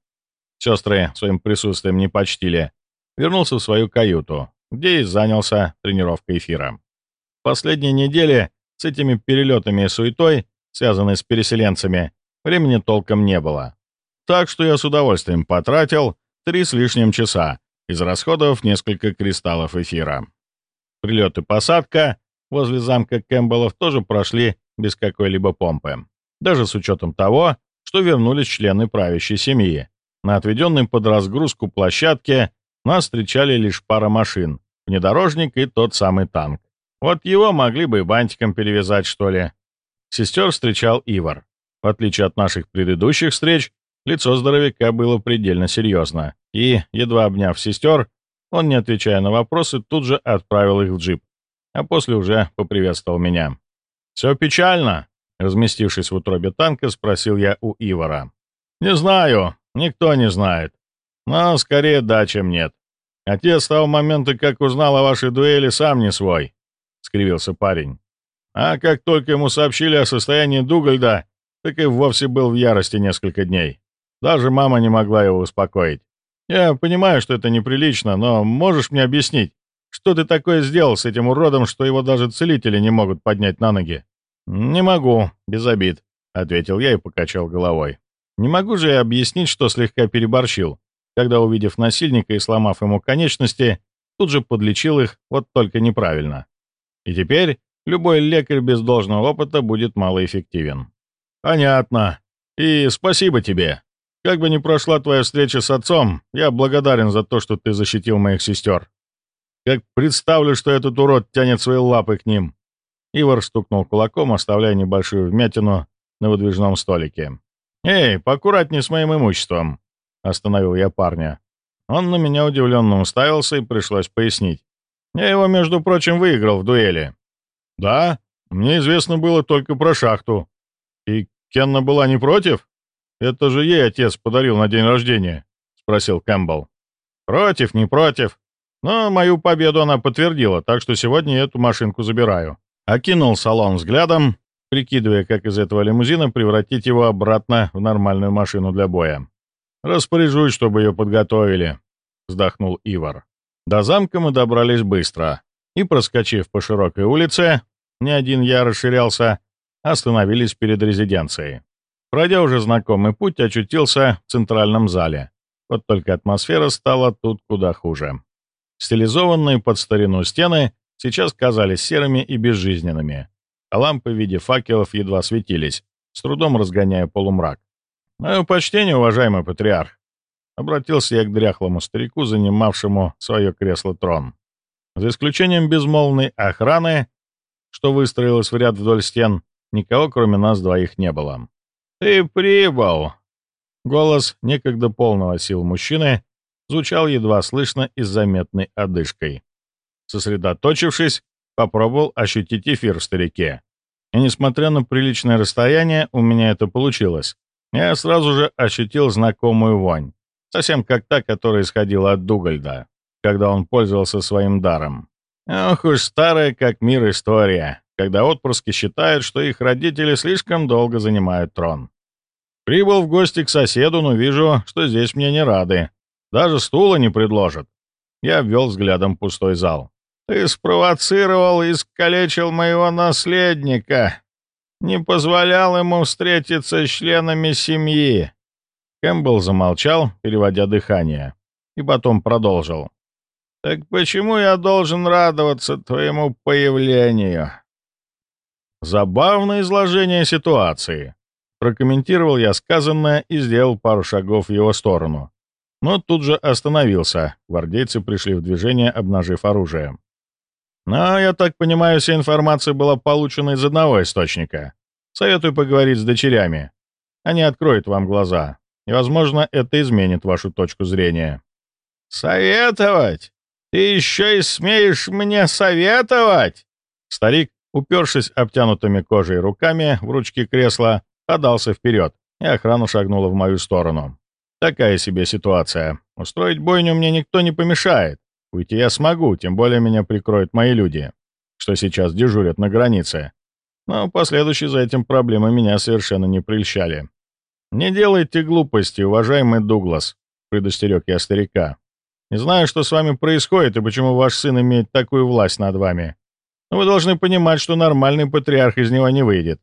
S1: сестры своим присутствием не почтили, вернулся в свою каюту, где и занялся тренировкой эфира. Последние недели с этими перелетами и суетой, связанной с переселенцами, времени толком не было. Так что я с удовольствием потратил три с лишним часа, израсходовав несколько кристаллов эфира. Прилет и посадка возле замка Кэмпбеллов тоже прошли без какой-либо помпы. Даже с учетом того, что вернулись члены правящей семьи. На отведенной под разгрузку площадке нас встречали лишь пара машин, внедорожник и тот самый танк. Вот его могли бы и бантиком перевязать, что ли. Сестер встречал Ивар. В отличие от наших предыдущих встреч, лицо здоровяка было предельно серьезно. И, едва обняв сестер, он, не отвечая на вопросы, тут же отправил их в джип, а после уже поприветствовал меня. «Все печально?» — разместившись в утробе танка, спросил я у Ивара. «Не знаю, никто не знает. Но скорее да, чем нет. Отец с того момента, как узнал о вашей дуэли, сам не свой», — скривился парень. «А как только ему сообщили о состоянии Дугальда, так и вовсе был в ярости несколько дней. Даже мама не могла его успокоить. Я понимаю, что это неприлично, но можешь мне объяснить, что ты такое сделал с этим уродом, что его даже целители не могут поднять на ноги?» «Не могу, без обид», — ответил я и покачал головой. «Не могу же я объяснить, что слегка переборщил, когда, увидев насильника и сломав ему конечности, тут же подлечил их, вот только неправильно. И теперь любой лекарь без должного опыта будет малоэффективен». «Понятно. И спасибо тебе», как бы ни прошла твоя встреча с отцом, я благодарен за то, что ты защитил моих сестер. Как представлю, что этот урод тянет свои лапы к ним». Ивар стукнул кулаком, оставляя небольшую вмятину на выдвижном столике. «Эй, поаккуратней с моим имуществом!» — остановил я парня. Он на меня удивленно уставился, и пришлось пояснить. «Я его, между прочим, выиграл в дуэли». «Да? Мне известно было только про шахту. И Кенна была не против? Это же ей отец подарил на день рождения», — спросил Кэмпбелл. «Против, не против. Но мою победу она подтвердила, так что сегодня эту машинку забираю». Окинул салон взглядом, прикидывая, как из этого лимузина превратить его обратно в нормальную машину для боя. «Распоряжусь, чтобы ее подготовили», — вздохнул Ивар. До замка мы добрались быстро, и, проскочив по широкой улице, ни один я расширялся, остановились перед резиденцией. Пройдя уже знакомый путь, очутился в центральном зале. Вот только атмосфера стала тут куда хуже. Стилизованные под старину стены сейчас казались серыми и безжизненными, а лампы в виде факелов едва светились, с трудом разгоняя полумрак. «Мое почтение, уважаемый патриарх!» Обратился я к дряхлому старику, занимавшему свое кресло-трон. За исключением безмолвной охраны, что выстроилась в ряд вдоль стен, никого кроме нас двоих не было. «Ты прибыл!» Голос некогда полного сил мужчины звучал едва слышно и с заметной одышкой. Сосредоточившись, попробовал ощутить эфир в старике. И несмотря на приличное расстояние, у меня это получилось. Я сразу же ощутил знакомую вонь, совсем как та, которая исходила от Дугальда, когда он пользовался своим даром. Ох уж старая как мир история, когда отпрыски считают, что их родители слишком долго занимают трон. Прибыл в гости к соседу, но вижу, что здесь мне не рады. Даже стула не предложат. Я обвел взглядом пустой зал. Ты спровоцировал и искалечил моего наследника. Не позволял ему встретиться с членами семьи. Кэмпбелл замолчал, переводя дыхание, и потом продолжил. «Так почему я должен радоваться твоему появлению?» Забавное изложение ситуации. Прокомментировал я сказанное и сделал пару шагов в его сторону. Но тут же остановился. Гвардейцы пришли в движение, обнажив оружие. Но, я так понимаю, вся информация была получена из одного источника. Советую поговорить с дочерями. Они откроют вам глаза. И, возможно, это изменит вашу точку зрения. «Советовать? Ты еще и смеешь мне советовать?» Старик, упершись обтянутыми кожей руками в ручки кресла, подался вперед, и охрана шагнула в мою сторону. Такая себе ситуация. Устроить бойню мне никто не помешает. Уйти я смогу, тем более меня прикроют мои люди, что сейчас дежурят на границе. Но последующие за этим проблемы меня совершенно не прельщали. «Не делайте глупости, уважаемый Дуглас», — предостерег я старика. «Не знаю, что с вами происходит и почему ваш сын имеет такую власть над вами. Но вы должны понимать, что нормальный патриарх из него не выйдет.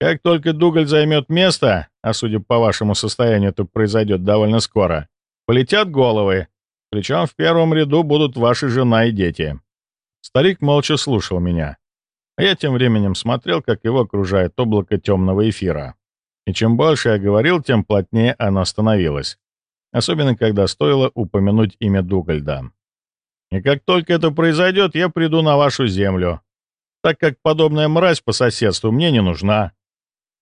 S1: Как только Дугаль займет место, а судя по вашему состоянию, это произойдет довольно скоро, полетят головы, причем в первом ряду будут ваши жена и дети». Старик молча слушал меня, а я тем временем смотрел, как его окружает облако темного эфира. И чем больше я говорил, тем плотнее оно становилось. Особенно, когда стоило упомянуть имя Дугальда. И как только это произойдет, я приду на вашу землю, так как подобная мразь по соседству мне не нужна.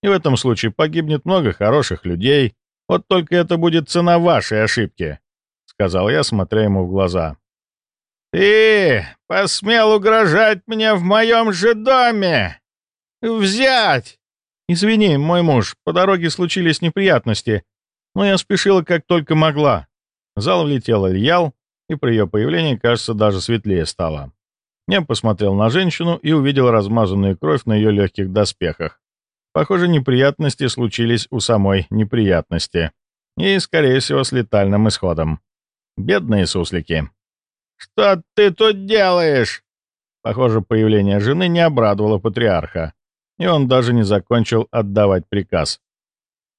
S1: И в этом случае погибнет много хороших людей. Вот только это будет цена вашей ошибки сказал я, смотря ему в глаза. «Ты посмел угрожать мне в моем же доме! Взять!» «Извини, мой муж, по дороге случились неприятности, но я спешила как только могла». Зал влетел Ильял, и при ее появлении, кажется, даже светлее стало. Я посмотрел на женщину и увидел размазанную кровь на ее легких доспехах. Похоже, неприятности случились у самой неприятности. И, скорее всего, с летальным исходом. Бедные суслики. «Что ты тут делаешь?» Похоже, появление жены не обрадовало патриарха, и он даже не закончил отдавать приказ.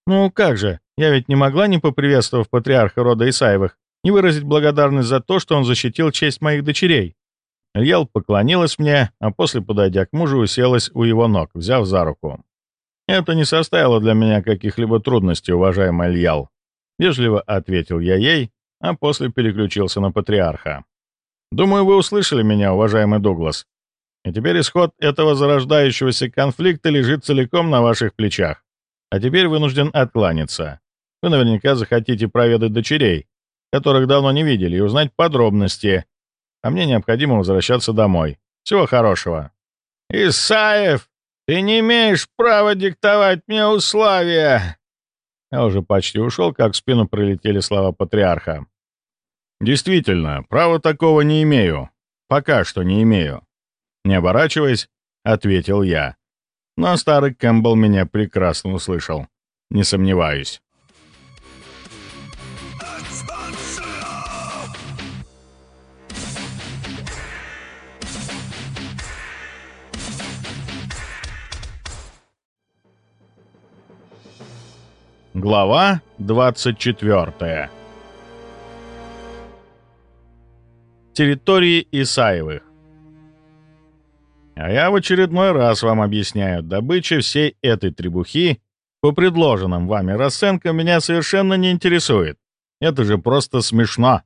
S1: «Ну как же, я ведь не могла, не поприветствовав патриарха рода Исаевых, не выразить благодарность за то, что он защитил честь моих дочерей». Ильял поклонилась мне, а после, подойдя к мужу, уселась у его ног, взяв за руку. «Это не составило для меня каких-либо трудностей, уважаемый Ильял», — вежливо ответил я ей, а после переключился на патриарха. «Думаю, вы услышали меня, уважаемый Дуглас. И теперь исход этого зарождающегося конфликта лежит целиком на ваших плечах. А теперь вынужден откланяться. Вы наверняка захотите проведать дочерей, которых давно не видели, и узнать подробности. А мне необходимо возвращаться домой. Всего хорошего.
S3: «Исаев, ты не имеешь права диктовать мне условия!»
S1: Я уже почти ушел, как в спину прилетели слова патриарха. «Действительно, права такого не имею. Пока что не имею». Не оборачиваясь, ответил я. Но старый Кэмпбелл меня прекрасно услышал. Не сомневаюсь. Глава 24 Территории Исаевых А я в очередной раз вам объясняю, добыча всей этой требухи по предложенным вами расценкам меня совершенно не интересует. Это же просто смешно.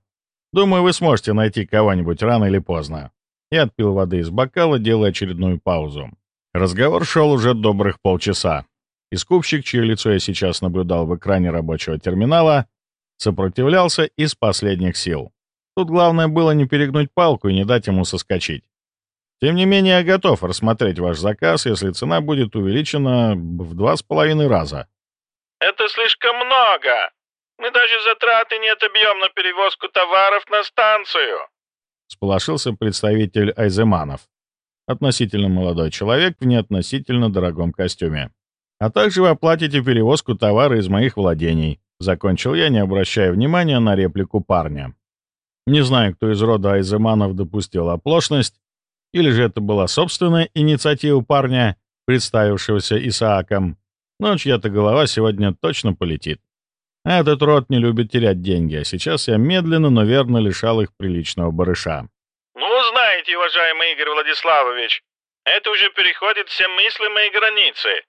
S1: Думаю, вы сможете найти кого-нибудь рано или поздно. Я отпил воды из бокала, делая очередную паузу. Разговор шел уже добрых полчаса. Искупщик, чье лицо я сейчас наблюдал в экране рабочего терминала, сопротивлялся из последних сил. Тут главное было не перегнуть палку и не дать ему соскочить. Тем не менее, я готов рассмотреть ваш заказ, если цена будет увеличена в два с половиной раза.
S3: «Это слишком много! Мы даже затраты не отобьем на перевозку товаров на станцию!»
S1: Сполошился представитель Айземанов, относительно молодой человек в неотносительно дорогом костюме. А также вы оплатите перевозку товара из моих владений. Закончил я, не обращая внимания на реплику парня. Не знаю, кто из рода Айземанов допустил оплошность, или же это была собственная инициатива парня, представившегося Исааком, но чья-то голова сегодня точно полетит. Этот род не любит терять деньги, а сейчас я медленно, но верно лишал их приличного барыша.
S3: «Ну, знаете, уважаемый Игорь Владиславович, это уже переходит все мыслимые границы.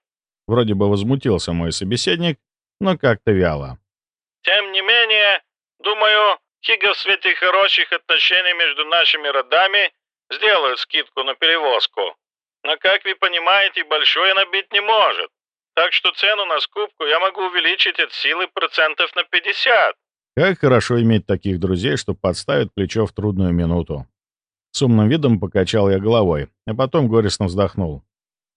S1: Вроде бы возмутился мой собеседник, но как-то вяло.
S3: «Тем не менее, думаю, Хига в свете хороших отношений между нашими родами сделают скидку на перевозку. Но, как вы понимаете, большой она бить не может. Так что цену на скупку я могу увеличить от силы процентов на 50.
S1: Как хорошо иметь таких друзей, что подставят плечо в трудную минуту. С умным видом покачал я головой, а потом горестно вздохнул.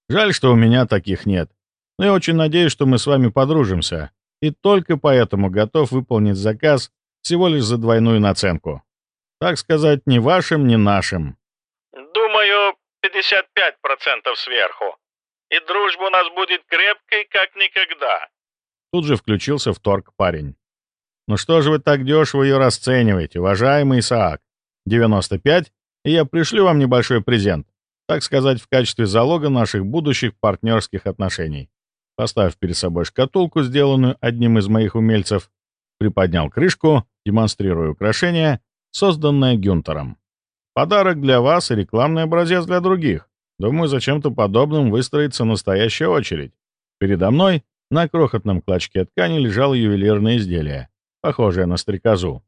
S1: Жаль, что у меня таких нет. Но я очень надеюсь, что мы с вами подружимся, и только поэтому готов выполнить заказ всего лишь за двойную наценку. Так сказать, ни вашим, ни нашим.
S3: Думаю, 55% сверху. И дружба у нас будет крепкой, как никогда.
S1: Тут же включился в торг парень. Ну что же вы так дешево ее расцениваете, уважаемый Исаак? 95, и я пришлю вам небольшой презент, так сказать, в качестве залога наших будущих партнерских отношений. Поставив перед собой шкатулку, сделанную одним из моих умельцев, приподнял крышку, демонстрируя украшение, созданное Гюнтером. Подарок для вас и рекламный образец для других. Думаю, за чем-то подобным выстроится настоящая очередь. Передо мной на крохотном клочке ткани лежало ювелирное изделие, похожее на стрекозу.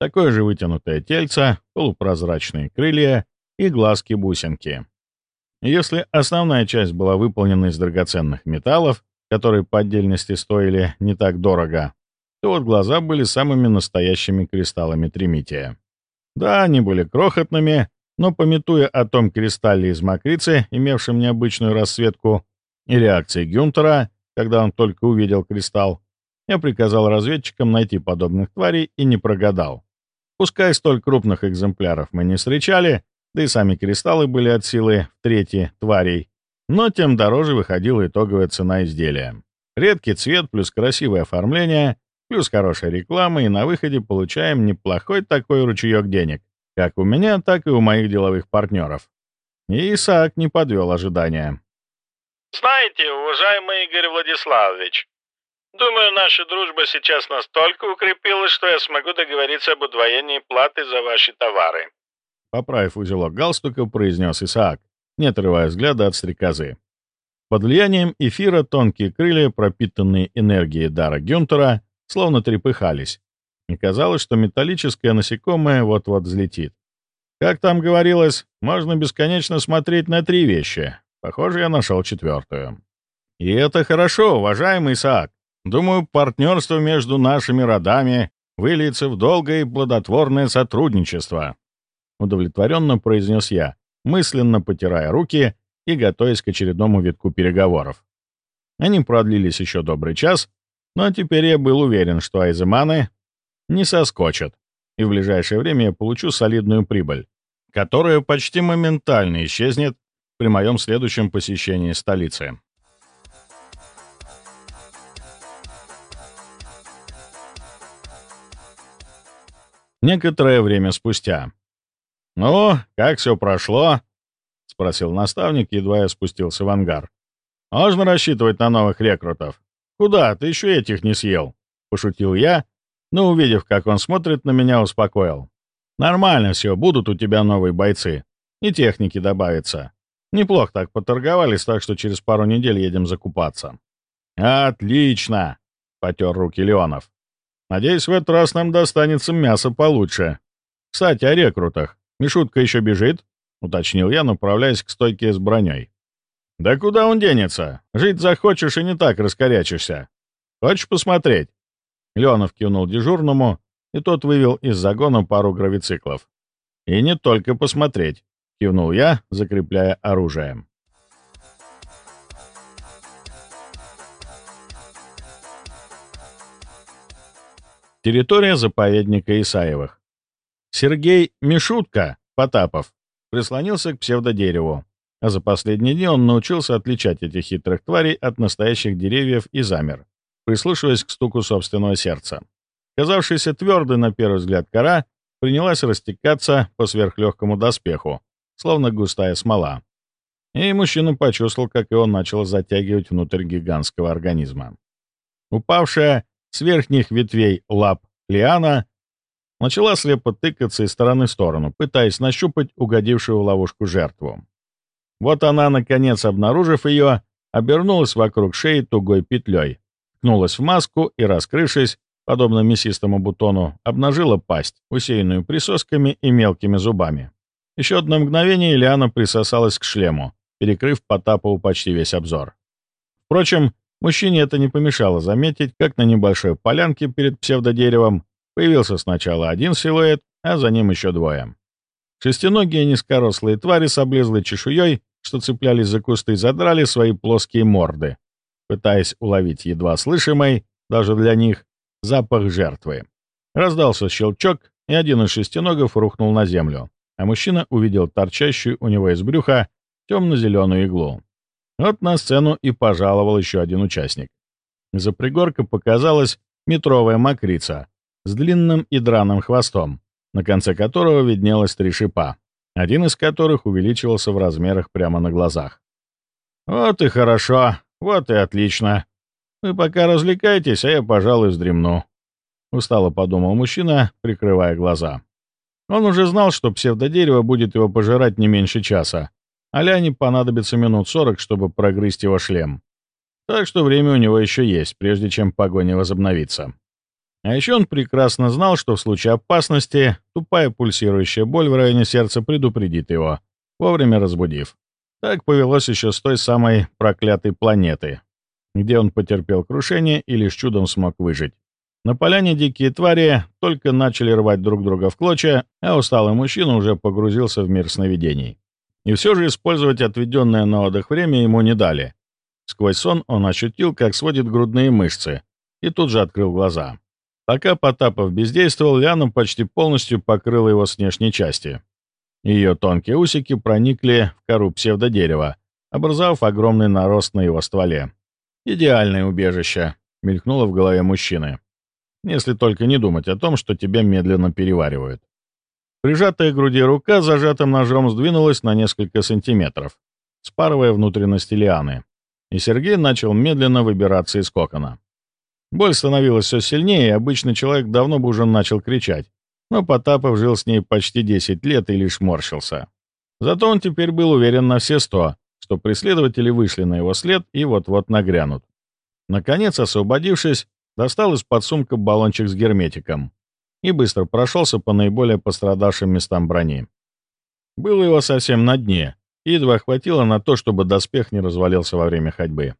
S1: Такое же вытянутое тельце, полупрозрачные крылья и глазки-бусинки. Если основная часть была выполнена из драгоценных металлов, которые по отдельности стоили не так дорого, то вот глаза были самыми настоящими кристаллами тримития. Да, они были крохотными, но, пометуя о том кристалле из макрицы, имевшем необычную расцветку, и реакции Гюнтера, когда он только увидел кристалл, я приказал разведчикам найти подобных тварей и не прогадал. Пускай столь крупных экземпляров мы не встречали, да и сами кристаллы были от силы в трети тварей, но тем дороже выходила итоговая цена изделия. Редкий цвет плюс красивое оформление, плюс хорошая реклама, и на выходе получаем неплохой такой ручеек денег, как у меня, так и у моих деловых партнеров. И Исаак не подвел ожидания.
S3: «Знаете, уважаемый Игорь Владиславович, думаю, наша дружба сейчас настолько укрепилась, что я смогу договориться об удвоении платы за ваши товары.
S1: Поправив узелок галстука, произнес Исаак, не отрывая взгляда от стрекозы. Под влиянием эфира тонкие крылья, пропитанные энергией дара Гюнтера, словно трепыхались. И казалось, что металлическое насекомое вот-вот взлетит. Как там говорилось, можно бесконечно смотреть на три вещи. Похоже, я нашел четвертую. И это хорошо, уважаемый Исаак. Думаю, партнерство между нашими родами выльется в долгое и плодотворное сотрудничество. Удовлетворенно произнес я, мысленно потирая руки и готовясь к очередному витку переговоров. Они продлились еще добрый час, но теперь я был уверен, что айземаны не соскочат, и в ближайшее время я получу солидную прибыль, которая почти моментально исчезнет при моем следующем посещении столицы. Некоторое время спустя. «Ну, как все прошло?» — спросил наставник, едва я спустился в ангар. «Можно рассчитывать на новых рекрутов?» «Куда? Ты еще этих не съел?» — пошутил я, но, увидев, как он смотрит на меня, успокоил. «Нормально все, будут у тебя новые бойцы. И техники добавится. Неплохо так поторговались, так что через пару недель едем закупаться». «Отлично!» — потер руки Леонов. «Надеюсь, в этот раз нам достанется мясо получше. Кстати, о рекрутах. Мишутка еще бежит?» — уточнил я, направляясь к стойке с броней. «Да куда он денется? Жить захочешь и не так раскорячишься. Хочешь посмотреть?» Леонов кивнул дежурному, и тот вывел из загона пару гравициклов. «И не только посмотреть», — кивнул я, закрепляя оружием. Территория заповедника Исаевых. Сергей Мишутка Потапов прислонился к псевдодереву, а за последние дни он научился отличать этих хитрых тварей от настоящих деревьев и замер, прислушиваясь к стуку собственного сердца. Казавшаяся твердой на первый взгляд кора принялась растекаться по сверхлегкому доспеху, словно густая смола. И мужчина почувствовал, как и он начал затягивать внутрь гигантского организма. Упавшая с верхних ветвей лап лиана начала слепо тыкаться из стороны в сторону, пытаясь нащупать угодившую в ловушку жертву. Вот она, наконец, обнаружив ее, обернулась вокруг шеи тугой петлей, ткнулась в маску и, раскрывшись, подобно мясистому бутону, обнажила пасть, усеянную присосками и мелкими зубами. Еще одно мгновение Ильяна присосалась к шлему, перекрыв Потапову почти весь обзор. Впрочем, мужчине это не помешало заметить, как на небольшой полянке перед псевдодеревом появился сначала один силуэт, а за ним еще двое. Шестиногие низкорослые твари с облезлой чешуей что цеплялись за кусты, задрали свои плоские морды, пытаясь уловить едва слышимый, даже для них, запах жертвы. Раздался щелчок, и один из шестиногов рухнул на землю, а мужчина увидел торчащую у него из брюха темно-зеленую иглу. Вот на сцену и пожаловал еще один участник. За пригорка показалась метровая мокрица с длинным и драным хвостом, на конце которого виднелось три шипа один из которых увеличивался в размерах прямо на глазах. «Вот и хорошо, вот и отлично. Вы пока развлекайтесь, а я, пожалуй, вздремну», — устало подумал мужчина, прикрывая глаза. Он уже знал, что псевдодерево будет его пожирать не меньше часа, а Ляне понадобится минут сорок, чтобы прогрызть его шлем. Так что время у него еще есть, прежде чем погоня возобновится. А еще он прекрасно знал, что в случае опасности тупая пульсирующая боль в районе сердца предупредит его, вовремя разбудив. Так повелось еще с той самой проклятой планеты, где он потерпел крушение и лишь чудом смог выжить. На поляне дикие твари только начали рвать друг друга в клочья, а усталый мужчина уже погрузился в мир сновидений. И все же использовать отведенное на отдых время ему не дали. Сквозь сон он ощутил, как сводит грудные мышцы, и тут же открыл глаза. Пока Потапов бездействовал, Ляна почти полностью покрыла его с внешней части. Ее тонкие усики проникли в кору псевдодерева, образовав огромный нарост на его стволе. «Идеальное убежище», — мелькнуло в голове мужчины. «Если только не думать о том, что тебя медленно переваривают». Прижатая к груди рука зажатым ножом сдвинулась на несколько сантиметров, спарывая внутренности лианы, и Сергей начал медленно выбираться из кокона. Боль становилась все сильнее, и обычный человек давно бы уже начал кричать. Но Потапов жил с ней почти 10 лет и лишь морщился. Зато он теперь был уверен на все сто, что преследователи вышли на его след и вот-вот нагрянут. Наконец, освободившись, достал из-под сумка баллончик с герметиком и быстро прошелся по наиболее пострадавшим местам брони. Было его совсем на дне, и едва хватило на то, чтобы доспех не развалился во время ходьбы.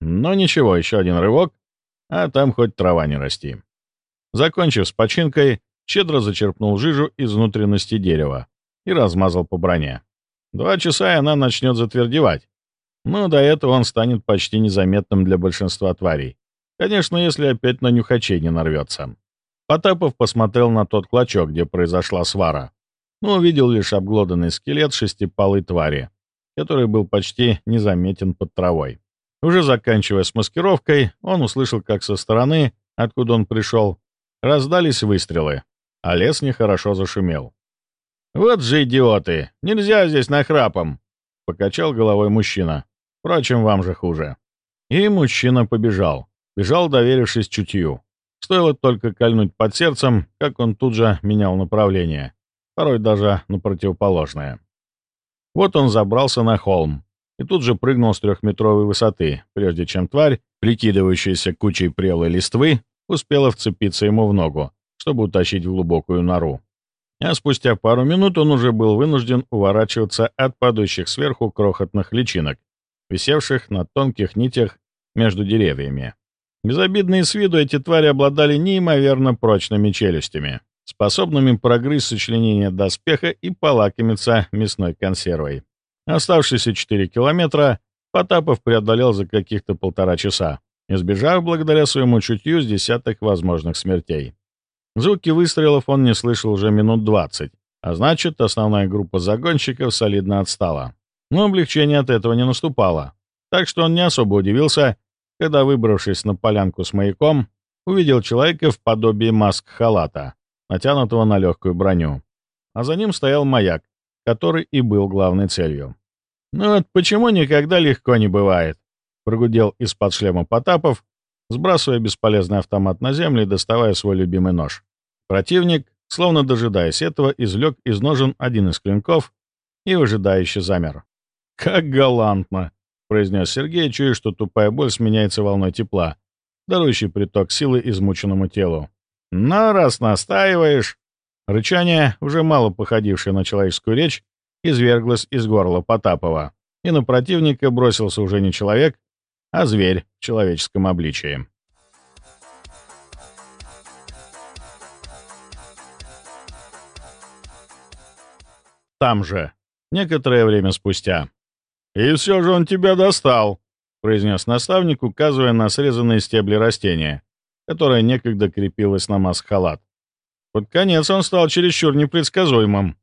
S1: Но ничего, еще один рывок, а там хоть трава не расти. Закончив с починкой, щедро зачерпнул жижу из внутренности дерева и размазал по броне. Два часа, и она начнет затвердевать. Но до этого он станет почти незаметным для большинства тварей. Конечно, если опять на нюхачей не нарвется. Потапов посмотрел на тот клочок, где произошла свара, но увидел лишь обглоданный скелет шестипалой твари, который был почти незаметен под травой. Уже заканчивая с маскировкой, он услышал, как со стороны, откуда он пришел, раздались выстрелы, а лес нехорошо зашумел. «Вот же идиоты! Нельзя здесь нахрапом!» — покачал головой мужчина. «Впрочем, вам же хуже». И мужчина побежал. Бежал, доверившись чутью. Стоило только кольнуть под сердцем, как он тут же менял направление, порой даже на противоположное. Вот он забрался на холм и тут же прыгнул с трехметровой высоты, прежде чем тварь, прикидывающаяся кучей прелой листвы, успела вцепиться ему в ногу, чтобы утащить в глубокую нору. А спустя пару минут он уже был вынужден уворачиваться от падающих сверху крохотных личинок, висевших на тонких нитях между деревьями. Безобидные с виду эти твари обладали неимоверно прочными челюстями, способными прогрызть сочленение доспеха и полакомиться мясной консервой. Оставшиеся 4 километра Потапов преодолел за каких-то полтора часа, избежав благодаря своему чутью с десяток возможных смертей. Звуки выстрелов он не слышал уже минут 20, а значит, основная группа загонщиков солидно отстала. Но облегчение от этого не наступало, так что он не особо удивился, когда, выбравшись на полянку с маяком, увидел человека в подобии маск-халата, натянутого на легкую броню. А за ним стоял маяк, который и был главной целью. «Ну вот почему никогда легко не бывает?» — прогудел из-под шлема Потапов, сбрасывая бесполезный автомат на землю и доставая свой любимый нож. Противник, словно дожидаясь этого, извлек из ножен один из клинков и выжидающе замер. «Как галантно!» — произнес Сергей, чуя, что тупая боль сменяется волной тепла, дарующий приток силы измученному телу. «Но раз настаиваешь...» Рычание, уже мало походившее на человеческую речь, изверглось из горла Потапова, и на противника бросился уже не человек, а зверь в человеческом обличии. Там же, некоторое время спустя. «И все же он тебя достал», — произнес наставник, указывая на срезанные стебли растения, которое некогда крепилось на маск-халат. Под конец он стал чересчур непредсказуемым.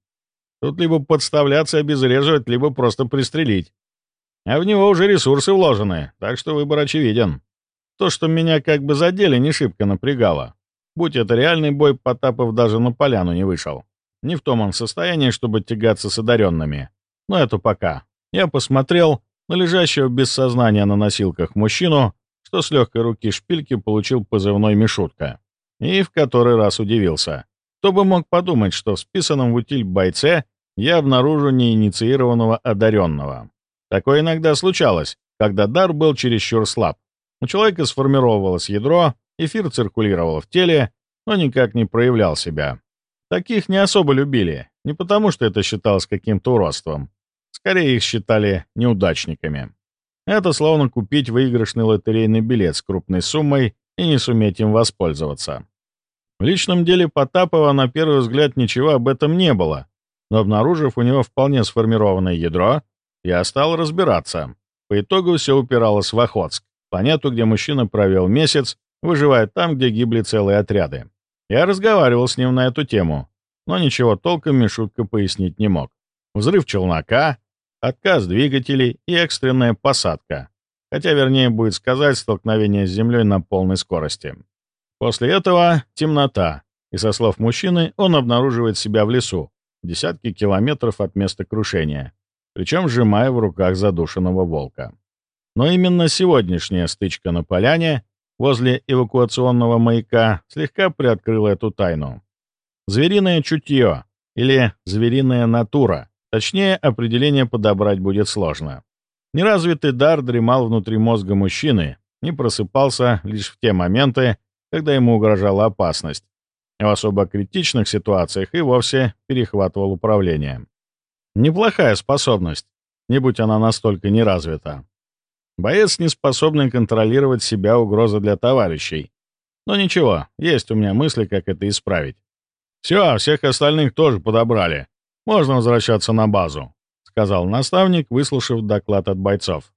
S1: Тут либо подставляться и обезвреживать, либо просто пристрелить. А в него уже ресурсы вложены, так что выбор очевиден. То, что меня как бы задели, не шибко напрягало. Будь это реальный бой, Потапов даже на поляну не вышел. Не в том он состоянии, чтобы тягаться с одаренными. Но это пока. Я посмотрел на лежащего без сознания на носилках мужчину, что с легкой руки шпильки получил позывной «Мишутка». И в который раз удивился. Кто бы мог подумать, что в списанном в утиль бойце я обнаружу неинициированного одаренного. Такое иногда случалось, когда дар был чересчур слаб. У человека сформировалось ядро, эфир циркулировал в теле, но никак не проявлял себя. Таких не особо любили, не потому что это считалось каким-то уродством. Скорее их считали неудачниками. Это словно купить выигрышный лотерейный билет с крупной суммой и не суметь им воспользоваться. В личном деле Потапова на первый взгляд ничего об этом не было, но обнаружив у него вполне сформированное ядро, я стал разбираться. По итогу все упиралось в Охотск, планету, где мужчина провел месяц, выживая там, где гибли целые отряды. Я разговаривал с ним на эту тему, но ничего толком Мишутка пояснить не мог. Взрыв челнока, отказ двигателей и экстренная посадка. Хотя, вернее, будет сказать, столкновение с землей на полной скорости. После этого темнота, и, со слов мужчины, он обнаруживает себя в лесу, десятки километров от места крушения, причем сжимая в руках задушенного волка. Но именно сегодняшняя стычка на поляне возле эвакуационного маяка слегка приоткрыла эту тайну. Звериное чутье или звериная натура, точнее определение подобрать будет сложно. Неразвитый дар дремал внутри мозга мужчины и просыпался лишь в те моменты, когда ему угрожала опасность, а в особо критичных ситуациях и вовсе перехватывал управление. Неплохая способность, не будь она настолько неразвита. Боец, не способный контролировать себя, угроза для товарищей. Но ничего, есть у меня мысли, как это исправить. «Все, всех остальных тоже подобрали. Можно возвращаться на базу», — сказал наставник, выслушав доклад от бойцов.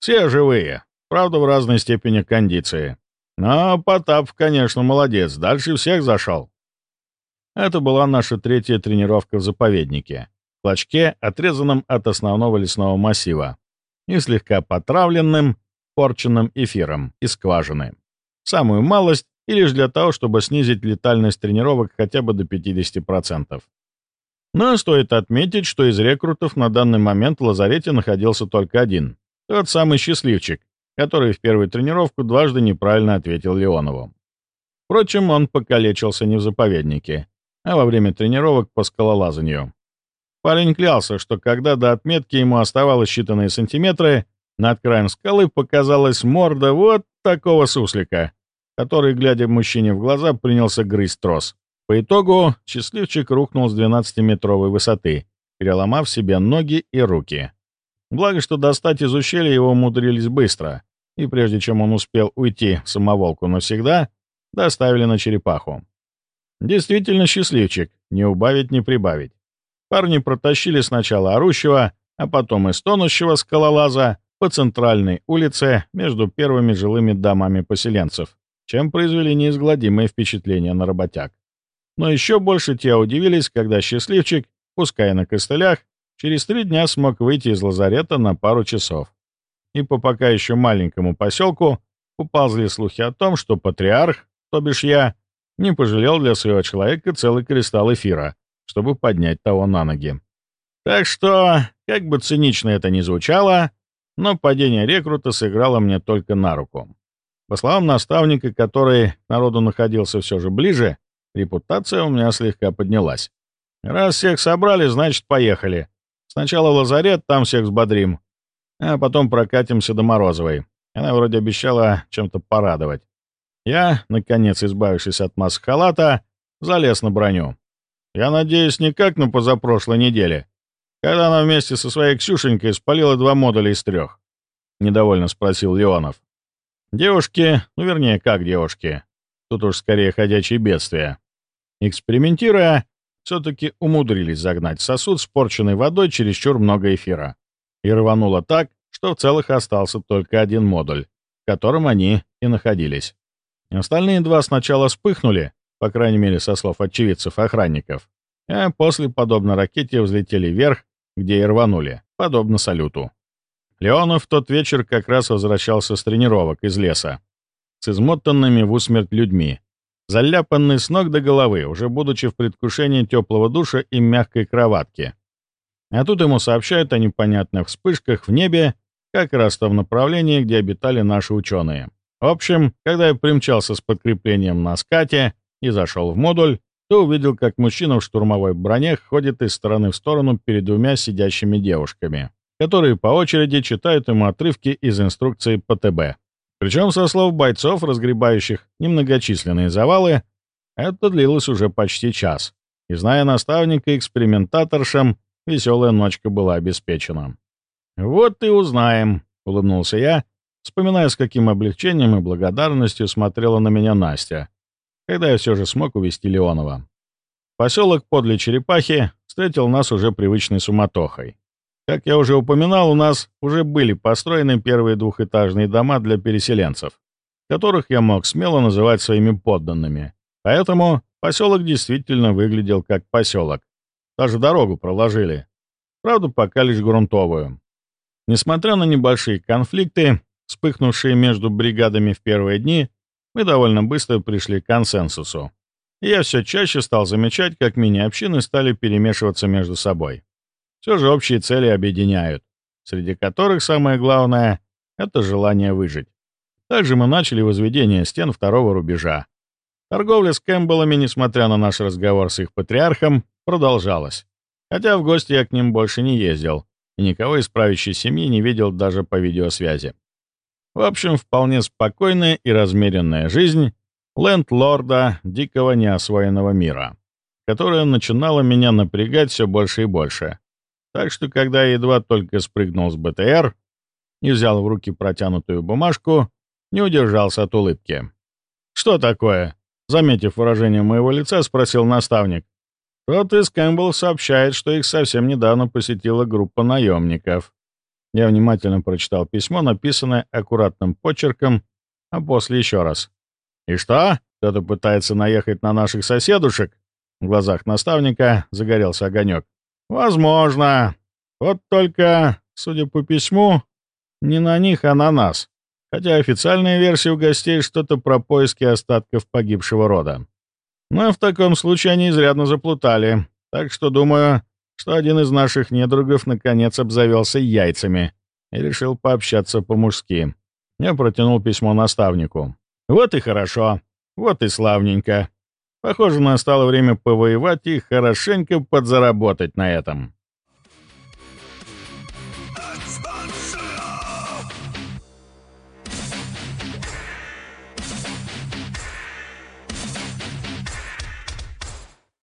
S1: «Все живые, правда, в разной степени кондиции. Но Потап, конечно, молодец, дальше всех зашел». Это была наша третья тренировка в заповеднике, клочке, отрезанном от основного лесного массива, и слегка потравленным, порченным эфиром из скважины. Самую малость и лишь для того, чтобы снизить летальность тренировок хотя бы до 50%. Но стоит отметить, что из рекрутов на данный момент в лазарете находился только один. Тот самый счастливчик, который в первую тренировку дважды неправильно ответил Леонову. Впрочем, он покалечился не в заповеднике, а во время тренировок по скалолазанию. Парень клялся, что когда до отметки ему оставалось считанные сантиметры, над краем скалы показалась морда вот такого суслика, который, глядя мужчине в глаза, принялся грызть трос. По итогу счастливчик рухнул с 12-метровой высоты, переломав себе ноги и руки. Благо, что достать из ущелья его умудрились быстро, и прежде чем он успел уйти самоволку навсегда, доставили на черепаху. Действительно счастливчик, не убавить, не прибавить. Парни протащили сначала орущего, а потом и стонущего скалолаза по центральной улице между первыми жилыми домами поселенцев, чем произвели неизгладимое впечатление на работяг. Но еще больше те удивились, когда счастливчик, пускай на костылях, через три дня смог выйти из лазарета на пару часов. И по пока еще маленькому поселку уползли слухи о том, что патриарх, то бишь я, не пожалел для своего человека целый кристалл эфира, чтобы поднять того на ноги. Так что, как бы цинично это ни звучало, но падение рекрута сыграло мне только на руку. По словам наставника, который народу находился все же ближе, репутация у меня слегка поднялась. Раз всех собрали, значит, поехали. Сначала в лазарет, там всех взбодрим, а потом прокатимся до Морозовой. Она вроде обещала чем-то порадовать. Я, наконец избавившись от маск халата, залез на броню. Я надеюсь, не как на позапрошлой неделе, когда она вместе со своей Ксюшенькой спалила два модуля из трех. Недовольно спросил Леонов. Девушки, ну вернее, как девушки, тут уж скорее ходячие бедствия. Экспериментируя, все-таки умудрились загнать сосуд с порченной водой чересчур много эфира. И рвануло так, что в целых остался только один модуль, в котором они и находились. Остальные два сначала вспыхнули, по крайней мере, со слов очевидцев-охранников, а после, подобно ракете, взлетели вверх, где и рванули, подобно салюту. Леонов в тот вечер как раз возвращался с тренировок из леса, с измотанными в усмерть людьми, заляпанный с ног до головы, уже будучи в предвкушении теплого душа и мягкой кроватки. А тут ему сообщают о непонятных вспышках в небе, как раз в том направлении, где обитали наши ученые. В общем, когда я примчался с подкреплением на скате, и зашел в модуль, то увидел, как мужчина в штурмовой броне ходит из стороны в сторону перед двумя сидящими девушками, которые по очереди читают ему отрывки из инструкции ПТБ. Причем, со слов бойцов, разгребающих немногочисленные завалы, это длилось уже почти час. И, зная наставника экспериментаторшам, веселая ночка была обеспечена. «Вот и узнаем», — улыбнулся я, вспоминая, с каким облегчением и благодарностью смотрела на меня Настя, когда я все же смог увести Леонова. Поселок подле Черепахи встретил нас уже привычной суматохой. Как я уже упоминал, у нас уже были построены первые двухэтажные дома для переселенцев, которых я мог смело называть своими подданными. Поэтому поселок действительно выглядел как поселок. Даже дорогу проложили. Правда, пока лишь грунтовую. Несмотря на небольшие конфликты, вспыхнувшие между бригадами в первые дни, мы довольно быстро пришли к консенсусу. И я все чаще стал замечать, как мини-общины стали перемешиваться между собой. Все же общие цели объединяют, среди которых самое главное — это желание выжить. Также мы начали возведение стен второго рубежа. Торговля с Кэмпбеллами, несмотря на наш разговор с их патриархом, продолжалась. Хотя в гости я к ним больше не ездил, и никого из правящей семьи не видел даже по видеосвязи. В общем, вполне спокойная и размеренная жизнь ленд-лорда дикого неосвоенного мира, которая начинала меня напрягать все больше и больше. Так что, когда я едва только спрыгнул с БТР, и взял в руки протянутую бумажку, не удержался от улыбки. «Что такое?» Заметив выражение моего лица, спросил наставник. Тот из Кэмпбелл сообщает, что их совсем недавно посетила группа наемников. Я внимательно прочитал письмо, написанное аккуратным почерком, а после еще раз. «И что? Кто-то пытается наехать на наших соседушек?» В глазах наставника загорелся огонек. «Возможно. Вот только, судя по письму, не на них, а на нас. Хотя официальная версия у гостей что-то про поиски остатков погибшего рода. Но в таком случае они изрядно заплутали. Так что думаю, что один из наших недругов наконец обзавелся яйцами и решил пообщаться по-мужски. Я протянул письмо наставнику. «Вот и хорошо. Вот и славненько. Похоже, настало время повоевать и хорошенько подзаработать на этом».